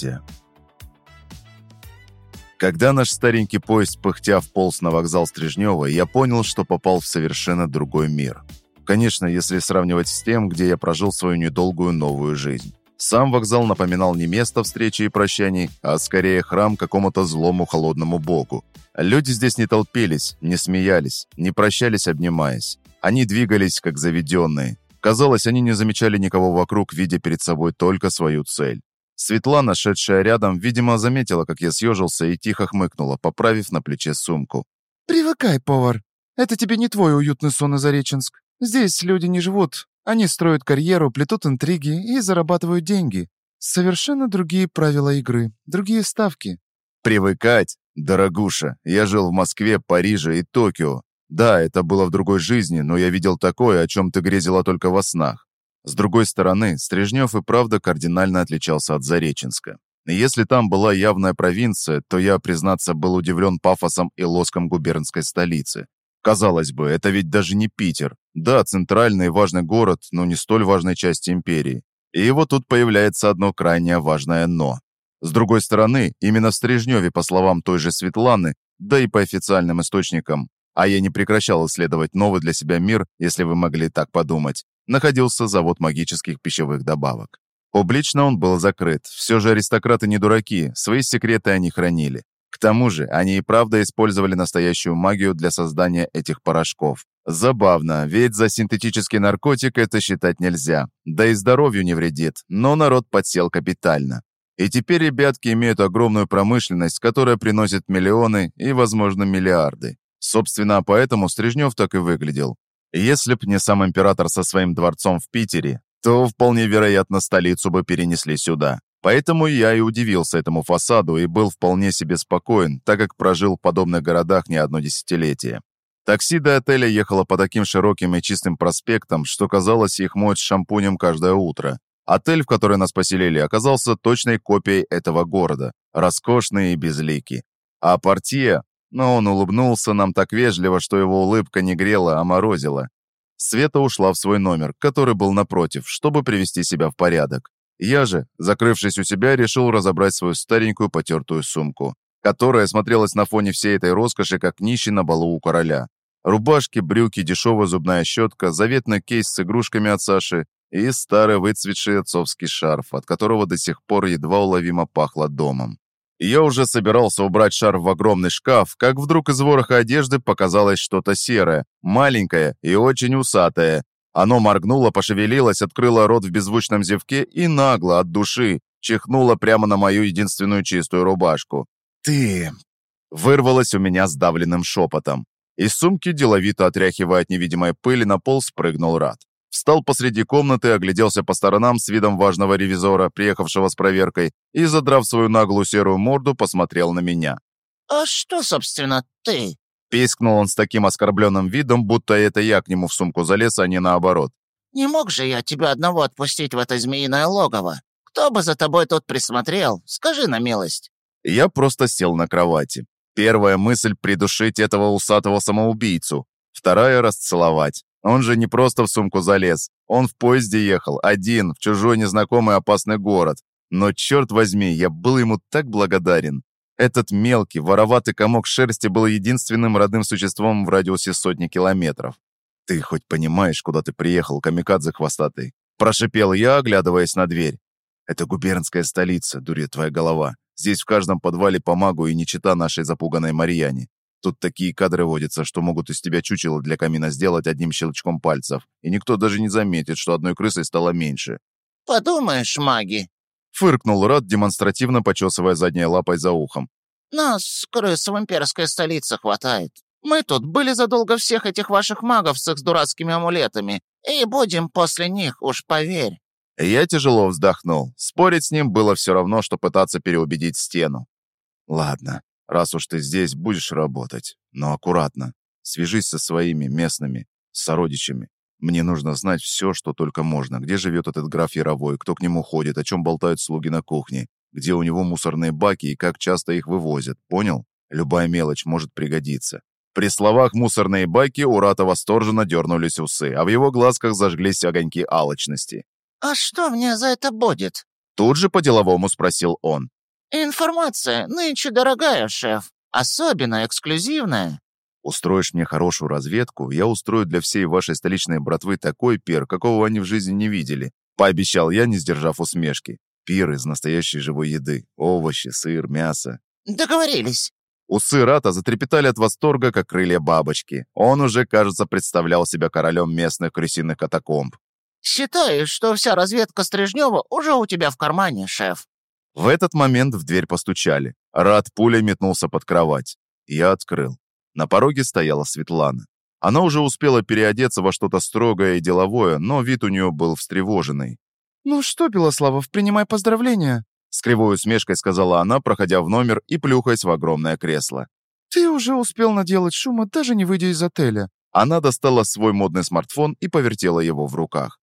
Когда наш старенький поезд пыхтя вполз на вокзал Стрижнева, я понял, что попал в совершенно другой мир. Конечно, если сравнивать с тем, где я прожил свою недолгую новую жизнь. Сам вокзал напоминал не место встречи и прощаний, а скорее храм какому-то злому холодному богу. Люди здесь не толпились, не смеялись, не прощались, обнимаясь. Они двигались, как заведенные. Казалось, они не замечали никого вокруг, видя перед собой только свою цель. Светлана, шедшая рядом, видимо, заметила, как я съежился и тихо хмыкнула, поправив на плече сумку. «Привыкай, повар. Это тебе не твой уютный сон Зареченск. Здесь люди не живут. Они строят карьеру, плетут интриги и зарабатывают деньги. Совершенно другие правила игры, другие ставки». «Привыкать? Дорогуша, я жил в Москве, Париже и Токио. Да, это было в другой жизни, но я видел такое, о чем ты грезила только во снах. С другой стороны, Стрижнев и правда кардинально отличался от Зареченска. Если там была явная провинция, то я, признаться, был удивлен пафосом и лоском губернской столицы. Казалось бы, это ведь даже не Питер. Да, центральный важный город, но не столь важной части империи. И вот тут появляется одно крайне важное «но». С другой стороны, именно в Стрижневе, по словам той же Светланы, да и по официальным источникам, а я не прекращал исследовать новый для себя мир, если вы могли так подумать, находился завод магических пищевых добавок. Публично он был закрыт, все же аристократы не дураки, свои секреты они хранили. К тому же, они и правда использовали настоящую магию для создания этих порошков. Забавно, ведь за синтетический наркотик это считать нельзя. Да и здоровью не вредит, но народ подсел капитально. И теперь ребятки имеют огромную промышленность, которая приносит миллионы и, возможно, миллиарды. Собственно, поэтому Стрижнев так и выглядел. Если б не сам император со своим дворцом в Питере, то вполне вероятно столицу бы перенесли сюда. Поэтому я и удивился этому фасаду и был вполне себе спокоен, так как прожил в подобных городах не одно десятилетие. Такси до отеля ехало по таким широким и чистым проспектам, что казалось, их моют шампунем каждое утро. Отель, в который нас поселили, оказался точной копией этого города, роскошный и безликий. А портье, но он улыбнулся нам так вежливо, что его улыбка не грела, а морозила. Света ушла в свой номер, который был напротив, чтобы привести себя в порядок. Я же, закрывшись у себя, решил разобрать свою старенькую потертую сумку, которая смотрелась на фоне всей этой роскоши, как нищий на балу у короля. Рубашки, брюки, дешевая зубная щетка, заветный кейс с игрушками от Саши и старый выцветший отцовский шарф, от которого до сих пор едва уловимо пахло домом. Я уже собирался убрать шарф в огромный шкаф, как вдруг из вороха одежды показалось что-то серое, маленькое и очень усатое. Оно моргнуло, пошевелилось, открыло рот в беззвучном зевке и нагло, от души, чихнуло прямо на мою единственную чистую рубашку. «Ты...» Вырвалось у меня сдавленным шепотом. Из сумки, деловито отряхивая от невидимой пыли, на пол спрыгнул Рад. Встал посреди комнаты, огляделся по сторонам с видом важного ревизора, приехавшего с проверкой, и, задрав свою наглую серую морду, посмотрел на меня. «А что, собственно, ты?» Пискнул он с таким оскорбленным видом, будто это я к нему в сумку залез, а не наоборот. «Не мог же я тебя одного отпустить в это змеиное логово? Кто бы за тобой тут присмотрел? Скажи на милость». Я просто сел на кровати. Первая мысль — придушить этого усатого самоубийцу. Вторая — расцеловать. Он же не просто в сумку залез. Он в поезде ехал, один, в чужой незнакомый опасный город. Но, черт возьми, я был ему так благодарен. Этот мелкий, вороватый комок шерсти был единственным родным существом в радиусе сотни километров. «Ты хоть понимаешь, куда ты приехал, камикадзе хвостатый?» Прошипел я, оглядываясь на дверь. «Это губернская столица, дурит твоя голова. Здесь в каждом подвале помагу и не чита нашей запуганной Марьяне. Тут такие кадры водятся, что могут из тебя чучело для камина сделать одним щелчком пальцев, и никто даже не заметит, что одной крысой стало меньше. «Подумаешь, маги!» Фыркнул Рад, демонстративно почесывая задней лапой за ухом. «Нас, крыс, в имперской столице хватает. Мы тут были задолго всех этих ваших магов с их дурацкими амулетами, и будем после них, уж поверь». Я тяжело вздохнул. Спорить с ним было все равно, что пытаться переубедить стену. «Ладно, Раз уж ты здесь, будешь работать. Но аккуратно. Свяжись со своими местными, с сородичами. Мне нужно знать все, что только можно. Где живет этот граф Яровой, кто к нему ходит, о чем болтают слуги на кухне, где у него мусорные баки и как часто их вывозят. Понял? Любая мелочь может пригодиться. При словах «мусорные баки» у Рата восторженно дернулись усы, а в его глазках зажглись огоньки алчности. «А что мне за это будет?» Тут же по-деловому спросил он. «Информация нынче дорогая, шеф. Особенно эксклюзивная». «Устроишь мне хорошую разведку, я устрою для всей вашей столичной братвы такой пир, какого они в жизни не видели», — пообещал я, не сдержав усмешки. Пир из настоящей живой еды. Овощи, сыр, мясо. «Договорились». Усы Рата затрепетали от восторга, как крылья бабочки. Он уже, кажется, представлял себя королем местных крысиных катакомб. «Считаю, что вся разведка Стрижнева уже у тебя в кармане, шеф». В этот момент в дверь постучали. Рад пулей метнулся под кровать. Я открыл. На пороге стояла Светлана. Она уже успела переодеться во что-то строгое и деловое, но вид у нее был встревоженный. «Ну что, Белославов, принимай поздравления!» С кривой усмешкой сказала она, проходя в номер и плюхаясь в огромное кресло. «Ты уже успел наделать шума, даже не выйдя из отеля». Она достала свой модный смартфон и повертела его в руках.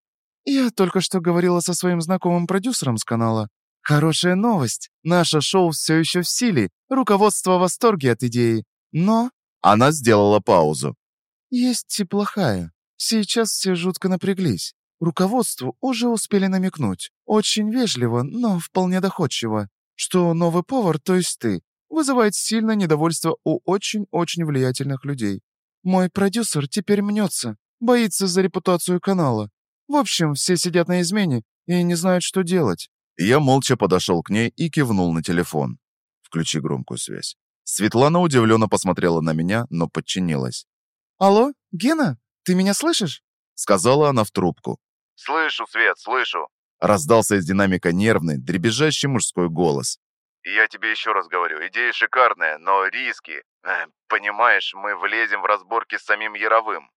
«Я только что говорила со своим знакомым продюсером с канала. Хорошая новость. Наше шоу все еще в силе. Руководство в восторге от идеи. Но... Она сделала паузу. Есть и плохая. Сейчас все жутко напряглись. Руководству уже успели намекнуть. Очень вежливо, но вполне доходчиво. Что новый повар, то есть ты, вызывает сильное недовольство у очень-очень влиятельных людей. Мой продюсер теперь мнется, боится за репутацию канала. В общем, все сидят на измене и не знают, что делать. Я молча подошел к ней и кивнул на телефон. «Включи громкую связь». Светлана удивленно посмотрела на меня, но подчинилась. «Алло, Гена, ты меня слышишь?» Сказала она в трубку. «Слышу, Свет, слышу». Раздался из динамика нервный, дребезжащий мужской голос. «Я тебе еще раз говорю, идея шикарная, но риски. Понимаешь, мы влезем в разборки с самим Яровым».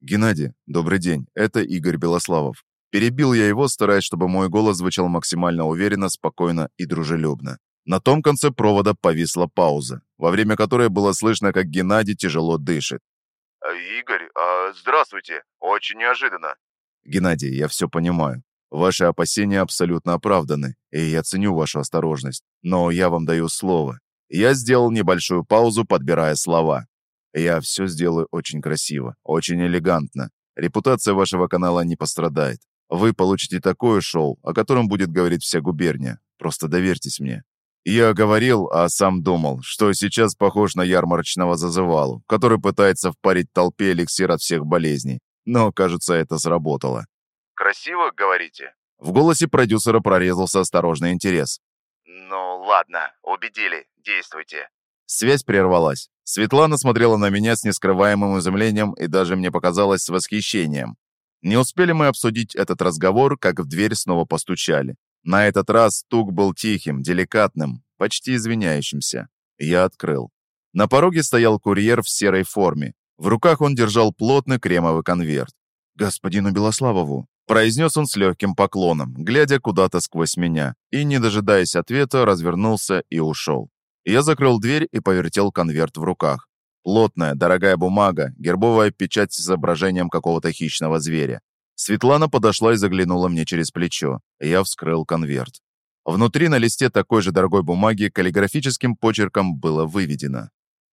«Геннадий, добрый день, это Игорь Белославов. Перебил я его, стараясь, чтобы мой голос звучал максимально уверенно, спокойно и дружелюбно. На том конце провода повисла пауза, во время которой было слышно, как Геннадий тяжело дышит. «А, «Игорь, а, здравствуйте. Очень неожиданно». «Геннадий, я все понимаю. Ваши опасения абсолютно оправданы, и я ценю вашу осторожность. Но я вам даю слово. Я сделал небольшую паузу, подбирая слова. Я все сделаю очень красиво, очень элегантно. Репутация вашего канала не пострадает. Вы получите такое шоу, о котором будет говорить вся губерния. Просто доверьтесь мне. Я говорил, а сам думал, что сейчас похож на ярмарочного зазывалу, который пытается впарить толпе эликсир от всех болезней. Но, кажется, это сработало. «Красиво, говорите?» В голосе продюсера прорезался осторожный интерес. «Ну, ладно, убедили, действуйте». Связь прервалась. Светлана смотрела на меня с нескрываемым изумлением и даже мне показалось с восхищением. Не успели мы обсудить этот разговор, как в дверь снова постучали. На этот раз стук был тихим, деликатным, почти извиняющимся. Я открыл. На пороге стоял курьер в серой форме. В руках он держал плотный кремовый конверт. «Господину Белославову», — произнес он с легким поклоном, глядя куда-то сквозь меня, и, не дожидаясь ответа, развернулся и ушел. Я закрыл дверь и повертел конверт в руках. Плотная, дорогая бумага, гербовая печать с изображением какого-то хищного зверя. Светлана подошла и заглянула мне через плечо. Я вскрыл конверт. Внутри на листе такой же дорогой бумаги каллиграфическим почерком было выведено.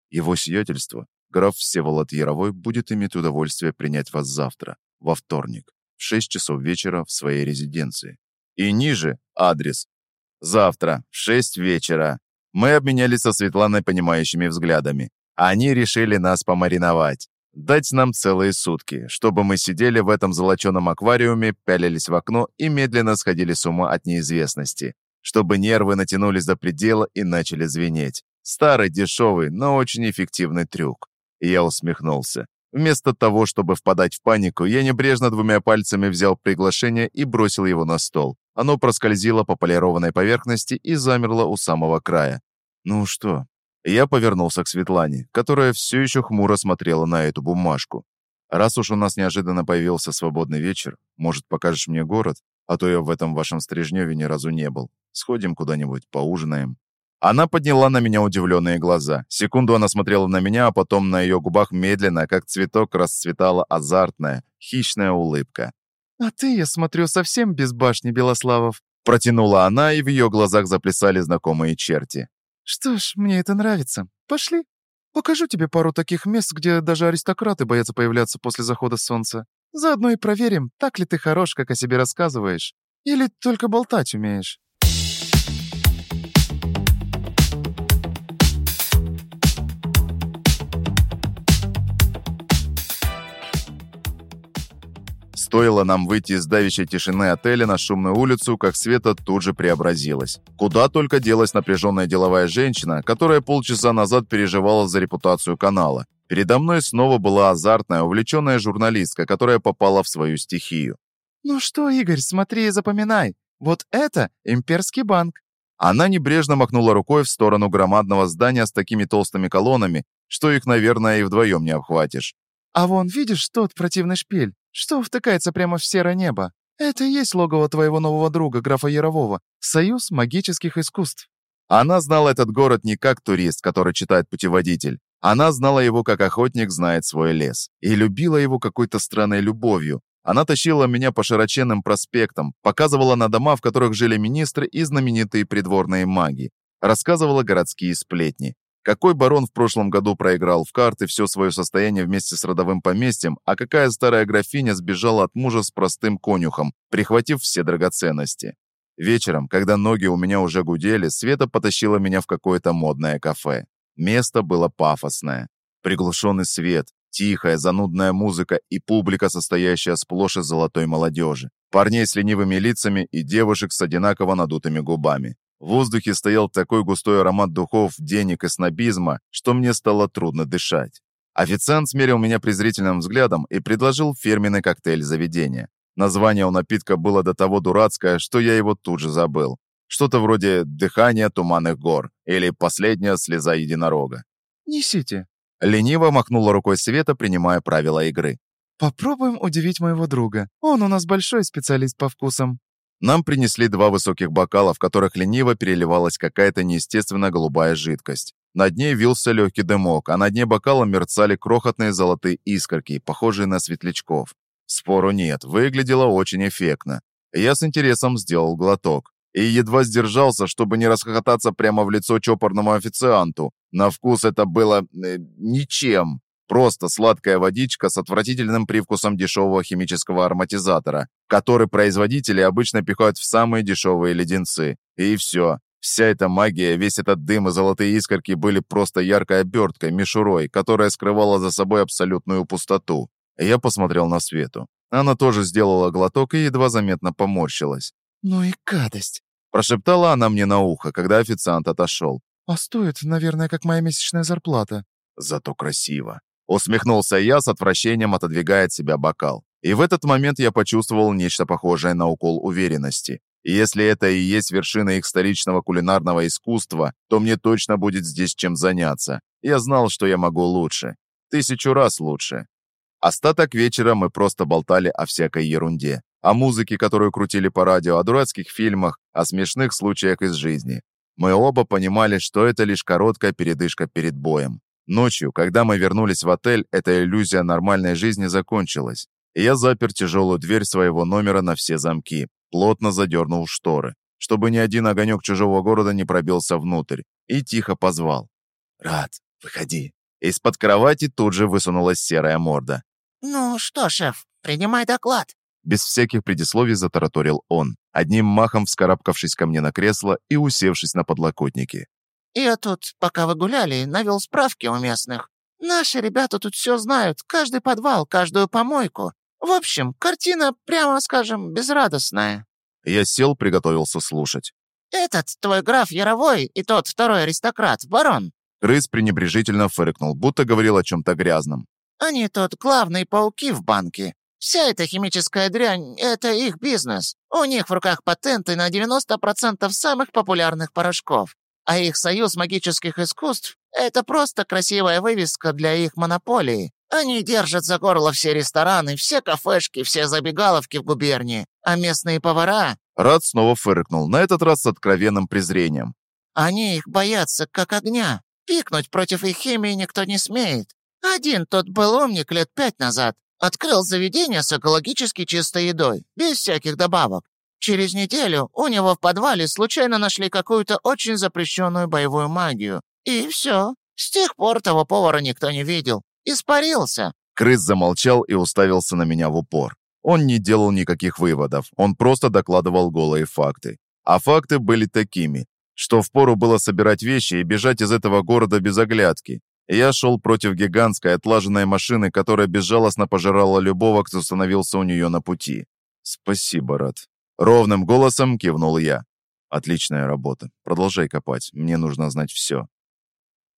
Его сиятельство, граф Всеволод Яровой, будет иметь удовольствие принять вас завтра, во вторник, в 6 часов вечера в своей резиденции. И ниже адрес. Завтра, в 6 вечера. Мы обменялись со Светланой понимающими взглядами. Они решили нас помариновать. Дать нам целые сутки, чтобы мы сидели в этом золоченом аквариуме, пялились в окно и медленно сходили с ума от неизвестности. Чтобы нервы натянулись до предела и начали звенеть. Старый, дешевый, но очень эффективный трюк. И я усмехнулся. Вместо того, чтобы впадать в панику, я небрежно двумя пальцами взял приглашение и бросил его на стол. Оно проскользило по полированной поверхности и замерло у самого края. «Ну что, я повернулся к Светлане, которая все еще хмуро смотрела на эту бумажку. «Раз уж у нас неожиданно появился свободный вечер, может, покажешь мне город? А то я в этом вашем Стрижневе ни разу не был. Сходим куда-нибудь, поужинаем». Она подняла на меня удивленные глаза. Секунду она смотрела на меня, а потом на ее губах медленно, как цветок, расцветала азартная, хищная улыбка. «А ты, я смотрю, совсем без башни, Белославов», Протянула она, и в ее глазах заплясали знакомые черти. «Что ж, мне это нравится. Пошли. Покажу тебе пару таких мест, где даже аристократы боятся появляться после захода солнца. Заодно и проверим, так ли ты хорош, как о себе рассказываешь. Или только болтать умеешь». Стоило нам выйти из давящей тишины отеля на шумную улицу, как Света тут же преобразилась. Куда только делась напряженная деловая женщина, которая полчаса назад переживала за репутацию канала. Передо мной снова была азартная, увлеченная журналистка, которая попала в свою стихию. «Ну что, Игорь, смотри и запоминай. Вот это имперский банк». Она небрежно махнула рукой в сторону громадного здания с такими толстыми колоннами, что их, наверное, и вдвоем не обхватишь. «А вон, видишь тот противный шпиль? Что втыкается прямо в серое небо? Это и есть логово твоего нового друга, графа Ярового, Союз магических искусств». Она знала этот город не как турист, который читает путеводитель. Она знала его, как охотник знает свой лес. И любила его какой-то странной любовью. Она тащила меня по широченным проспектам, показывала на дома, в которых жили министры и знаменитые придворные маги. Рассказывала городские сплетни. Какой барон в прошлом году проиграл в карты все свое состояние вместе с родовым поместьем, а какая старая графиня сбежала от мужа с простым конюхом, прихватив все драгоценности. Вечером, когда ноги у меня уже гудели, Света потащила меня в какое-то модное кафе. Место было пафосное. Приглушенный свет, тихая, занудная музыка и публика, состоящая сплошь из золотой молодежи. Парней с ленивыми лицами и девушек с одинаково надутыми губами. В воздухе стоял такой густой аромат духов, денег и снобизма, что мне стало трудно дышать. Официант смерил меня презрительным взглядом и предложил фирменный коктейль заведения. Название у напитка было до того дурацкое, что я его тут же забыл. Что-то вроде «Дыхание туманных гор» или «Последняя слеза единорога». «Несите». Лениво махнула рукой Света, принимая правила игры. Попробуем удивить моего друга. Он у нас большой специалист по вкусам». Нам принесли два высоких бокала, в которых лениво переливалась какая-то неестественно голубая жидкость. На дне вился легкий дымок, а на дне бокала мерцали крохотные золотые искорки, похожие на светлячков. Спору нет, выглядело очень эффектно. Я с интересом сделал глоток. И едва сдержался, чтобы не расхохотаться прямо в лицо чопорному официанту. На вкус это было... Э, ничем. Просто сладкая водичка с отвратительным привкусом дешевого химического ароматизатора, который производители обычно пихают в самые дешевые леденцы. И все. Вся эта магия, весь этот дым и золотые искорки были просто яркой оберткой, мишурой, которая скрывала за собой абсолютную пустоту. Я посмотрел на Свету. Она тоже сделала глоток и едва заметно поморщилась. «Ну и гадость!» Прошептала она мне на ухо, когда официант отошел. «А стоит, наверное, как моя месячная зарплата». «Зато красиво». Усмехнулся я с отвращением, отодвигая от себя бокал. И в этот момент я почувствовал нечто похожее на укол уверенности. И если это и есть вершина их столичного кулинарного искусства, то мне точно будет здесь чем заняться. Я знал, что я могу лучше. Тысячу раз лучше. Остаток вечера мы просто болтали о всякой ерунде. О музыке, которую крутили по радио, о дурацких фильмах, о смешных случаях из жизни. Мы оба понимали, что это лишь короткая передышка перед боем. Ночью, когда мы вернулись в отель, эта иллюзия нормальной жизни закончилась. И я запер тяжелую дверь своего номера на все замки, плотно задернул шторы, чтобы ни один огонек чужого города не пробился внутрь, и тихо позвал. «Рад, выходи». Из-под кровати тут же высунулась серая морда. «Ну что, шеф, принимай доклад». Без всяких предисловий затараторил он, одним махом вскарабкавшись ко мне на кресло и усевшись на подлокотники. «Я тут, пока вы гуляли, навел справки у местных. Наши ребята тут все знают, каждый подвал, каждую помойку. В общем, картина, прямо скажем, безрадостная». Я сел, приготовился слушать. «Этот твой граф Яровой и тот второй аристократ, барон». Крыс пренебрежительно фыркнул, будто говорил о чем-то грязном. «Они тут главные пауки в банке. Вся эта химическая дрянь — это их бизнес. У них в руках патенты на 90% самых популярных порошков а их союз магических искусств — это просто красивая вывеска для их монополии. Они держат за горло все рестораны, все кафешки, все забегаловки в губернии, а местные повара... Рад снова фыркнул, на этот раз с откровенным презрением. Они их боятся, как огня. Пикнуть против их химии никто не смеет. Один тот был умник лет пять назад. Открыл заведение с экологически чистой едой, без всяких добавок. Через неделю у него в подвале случайно нашли какую-то очень запрещенную боевую магию. И все. С тех пор того повара никто не видел. Испарился. Крыс замолчал и уставился на меня в упор. Он не делал никаких выводов, он просто докладывал голые факты. А факты были такими, что впору было собирать вещи и бежать из этого города без оглядки. я шел против гигантской отлаженной машины, которая безжалостно пожирала любого, кто становился у нее на пути. «Спасибо, Рад. Ровным голосом кивнул я. Отличная работа. Продолжай копать. Мне нужно знать все.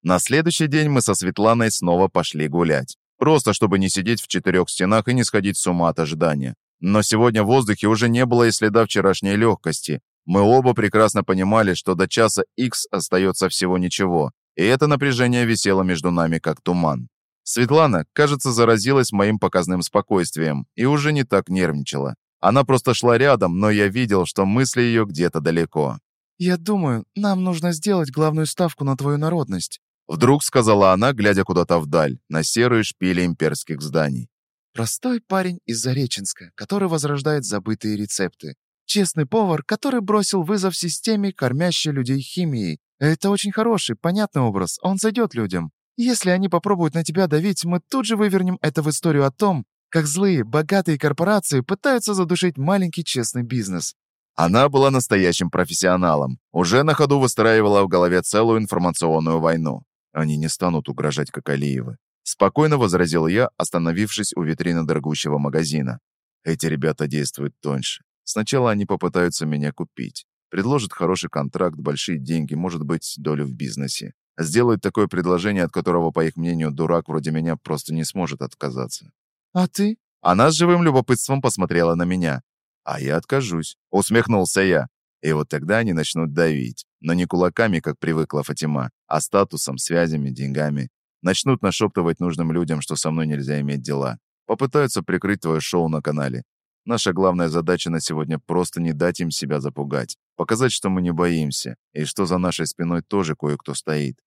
На следующий день мы со Светланой снова пошли гулять. Просто чтобы не сидеть в четырех стенах и не сходить с ума от ожидания. Но сегодня в воздухе уже не было и следа вчерашней легкости. Мы оба прекрасно понимали, что до часа X остается всего ничего, и это напряжение висело между нами как туман. Светлана, кажется, заразилась моим показным спокойствием и уже не так нервничала. Она просто шла рядом, но я видел, что мысли ее где-то далеко. «Я думаю, нам нужно сделать главную ставку на твою народность», Вдруг сказала она, глядя куда-то вдаль, на серые шпили имперских зданий. «Простой парень из Зареченска, который возрождает забытые рецепты. Честный повар, который бросил вызов системе, кормящей людей химией. Это очень хороший, понятный образ, он зайдет людям. Если они попробуют на тебя давить, мы тут же вывернем это в историю о том, как злые, богатые корпорации пытаются задушить маленький честный бизнес. Она была настоящим профессионалом, уже на ходу выстраивала в голове целую информационную войну. Они не станут угрожать, как Алиевы. Спокойно возразил я, остановившись у витрины дорогущего магазина. Эти ребята действуют тоньше. Сначала они попытаются меня купить. Предложат хороший контракт, большие деньги, может быть, долю в бизнесе. Сделают такое предложение, от которого, по их мнению, дурак вроде меня просто не сможет отказаться. «А ты?» Она с живым любопытством посмотрела на меня. «А я откажусь», — усмехнулся я. И вот тогда они начнут давить. Но не кулаками, как привыкла Фатима, а статусом, связями, деньгами. Начнут нашептывать нужным людям, что со мной нельзя иметь дела. попытаются прикрыть твое шоу на канале. Наша главная задача на сегодня просто не дать им себя запугать, показать, что мы не боимся, и что за нашей спиной тоже кое-кто стоит.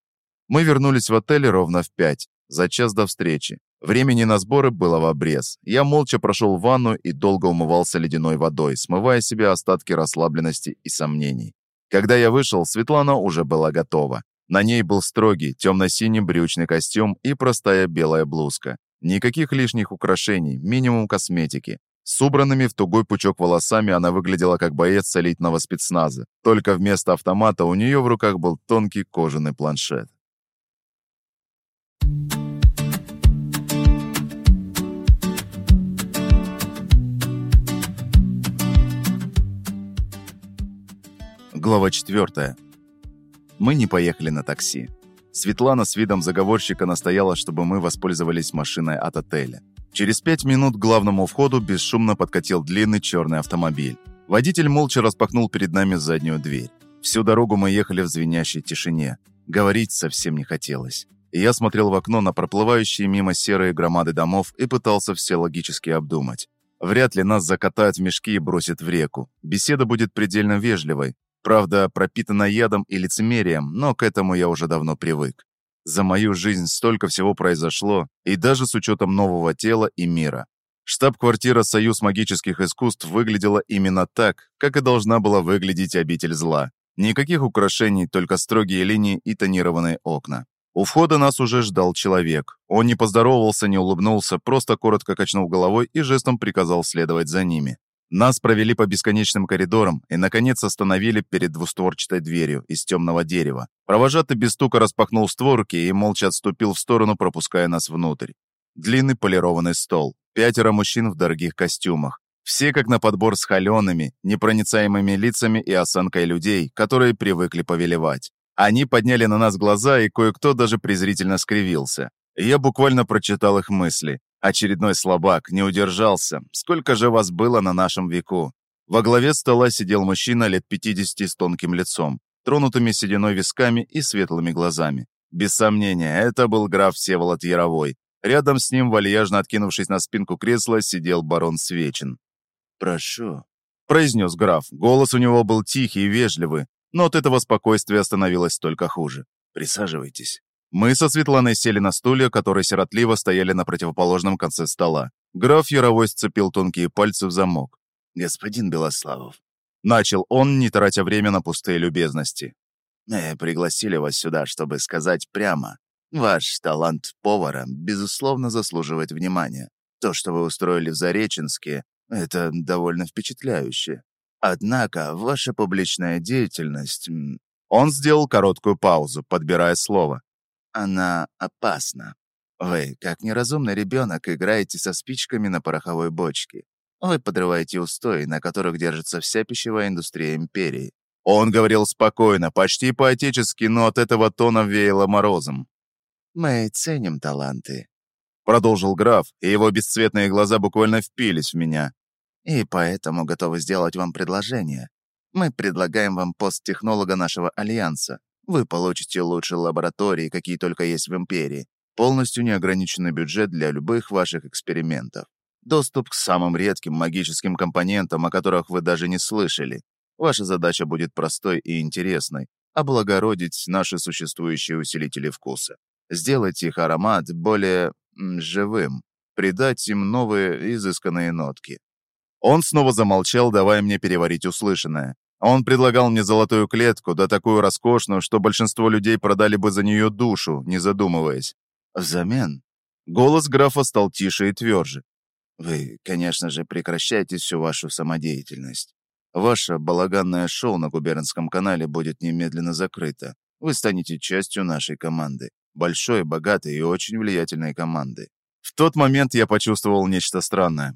Мы вернулись в отель ровно в пять, за час до встречи. Времени на сборы было в обрез. Я молча прошел в ванну и долго умывался ледяной водой, смывая себе остатки расслабленности и сомнений. Когда я вышел, Светлана уже была готова. На ней был строгий, темно-синий брючный костюм и простая белая блузка. Никаких лишних украшений, минимум косметики. С убранными в тугой пучок волосами она выглядела как боец солидного спецназа. Только вместо автомата у нее в руках был тонкий кожаный планшет. Глава 4. Мы не поехали на такси. Светлана с видом заговорщика настояла, чтобы мы воспользовались машиной от отеля. Через пять минут к главному входу бесшумно подкатил длинный черный автомобиль. Водитель молча распахнул перед нами заднюю дверь. Всю дорогу мы ехали в звенящей тишине. Говорить совсем не хотелось. И я смотрел в окно на проплывающие мимо серые громады домов и пытался все логически обдумать. Вряд ли нас закатают в мешки и бросят в реку. Беседа будет предельно вежливой. Правда, пропитана ядом и лицемерием, но к этому я уже давно привык. За мою жизнь столько всего произошло, и даже с учетом нового тела и мира. Штаб-квартира «Союз магических искусств» выглядела именно так, как и должна была выглядеть обитель зла. Никаких украшений, только строгие линии и тонированные окна. У входа нас уже ждал человек. Он не поздоровался, не улыбнулся, просто коротко качнул головой и жестом приказал следовать за ними. Нас провели по бесконечным коридорам и, наконец, остановили перед двустворчатой дверью из темного дерева. Провожатый без стука распахнул створки и молча отступил в сторону, пропуская нас внутрь. Длинный полированный стол. Пятеро мужчин в дорогих костюмах. Все как на подбор с холеными, непроницаемыми лицами и осанкой людей, которые привыкли повелевать. Они подняли на нас глаза, и кое-кто даже презрительно скривился. Я буквально прочитал их мысли. Очередной слабак, не удержался. Сколько же вас было на нашем веку? Во главе стола сидел мужчина лет 50 с тонким лицом, тронутыми сединой висками и светлыми глазами. Без сомнения, это был граф Всеволод Яровой. Рядом с ним, вальяжно откинувшись на спинку кресла, сидел барон Свечин. «Прошу», — произнес граф. Голос у него был тихий и вежливый, но от этого спокойствия становилось только хуже. «Присаживайтесь». Мы со Светланой сели на стулья, которые сиротливо стояли на противоположном конце стола. Граф Яровой сцепил тонкие пальцы в замок. «Господин Белославов», — начал он, не тратя время на пустые любезности. «Мы пригласили вас сюда, чтобы сказать прямо. Ваш талант повара, безусловно, заслуживает внимания. То, что вы устроили в Зареченске, это довольно впечатляюще. Однако ваша публичная деятельность...» Он сделал короткую паузу, подбирая слово. Она опасна. Вы, как неразумный ребенок, играете со спичками на пороховой бочке. Вы подрываете устои, на которых держится вся пищевая индустрия империи. Он говорил спокойно, почти по-отечески, но от этого тона веяло морозом. «Мы ценим таланты», — продолжил граф, и его бесцветные глаза буквально впились в меня. «И поэтому готовы сделать вам предложение. Мы предлагаем вам пост технолога нашего альянса. Вы получите лучшие лаборатории, какие только есть в Империи, полностью неограниченный бюджет для любых ваших экспериментов, доступ к самым редким магическим компонентам, о которых вы даже не слышали. Ваша задача будет простой и интересной – облагородить наши существующие усилители вкуса, сделать их аромат более живым, придать им новые изысканные нотки. Он снова замолчал, давая мне переварить услышанное. Он предлагал мне золотую клетку, да такую роскошную, что большинство людей продали бы за нее душу, не задумываясь. Взамен голос графа стал тише и тверже. Вы, конечно же, прекращайте всю вашу самодеятельность. Ваше балаганное шоу на губернском канале будет немедленно закрыто. Вы станете частью нашей команды. Большой, богатой и очень влиятельной команды. В тот момент я почувствовал нечто странное.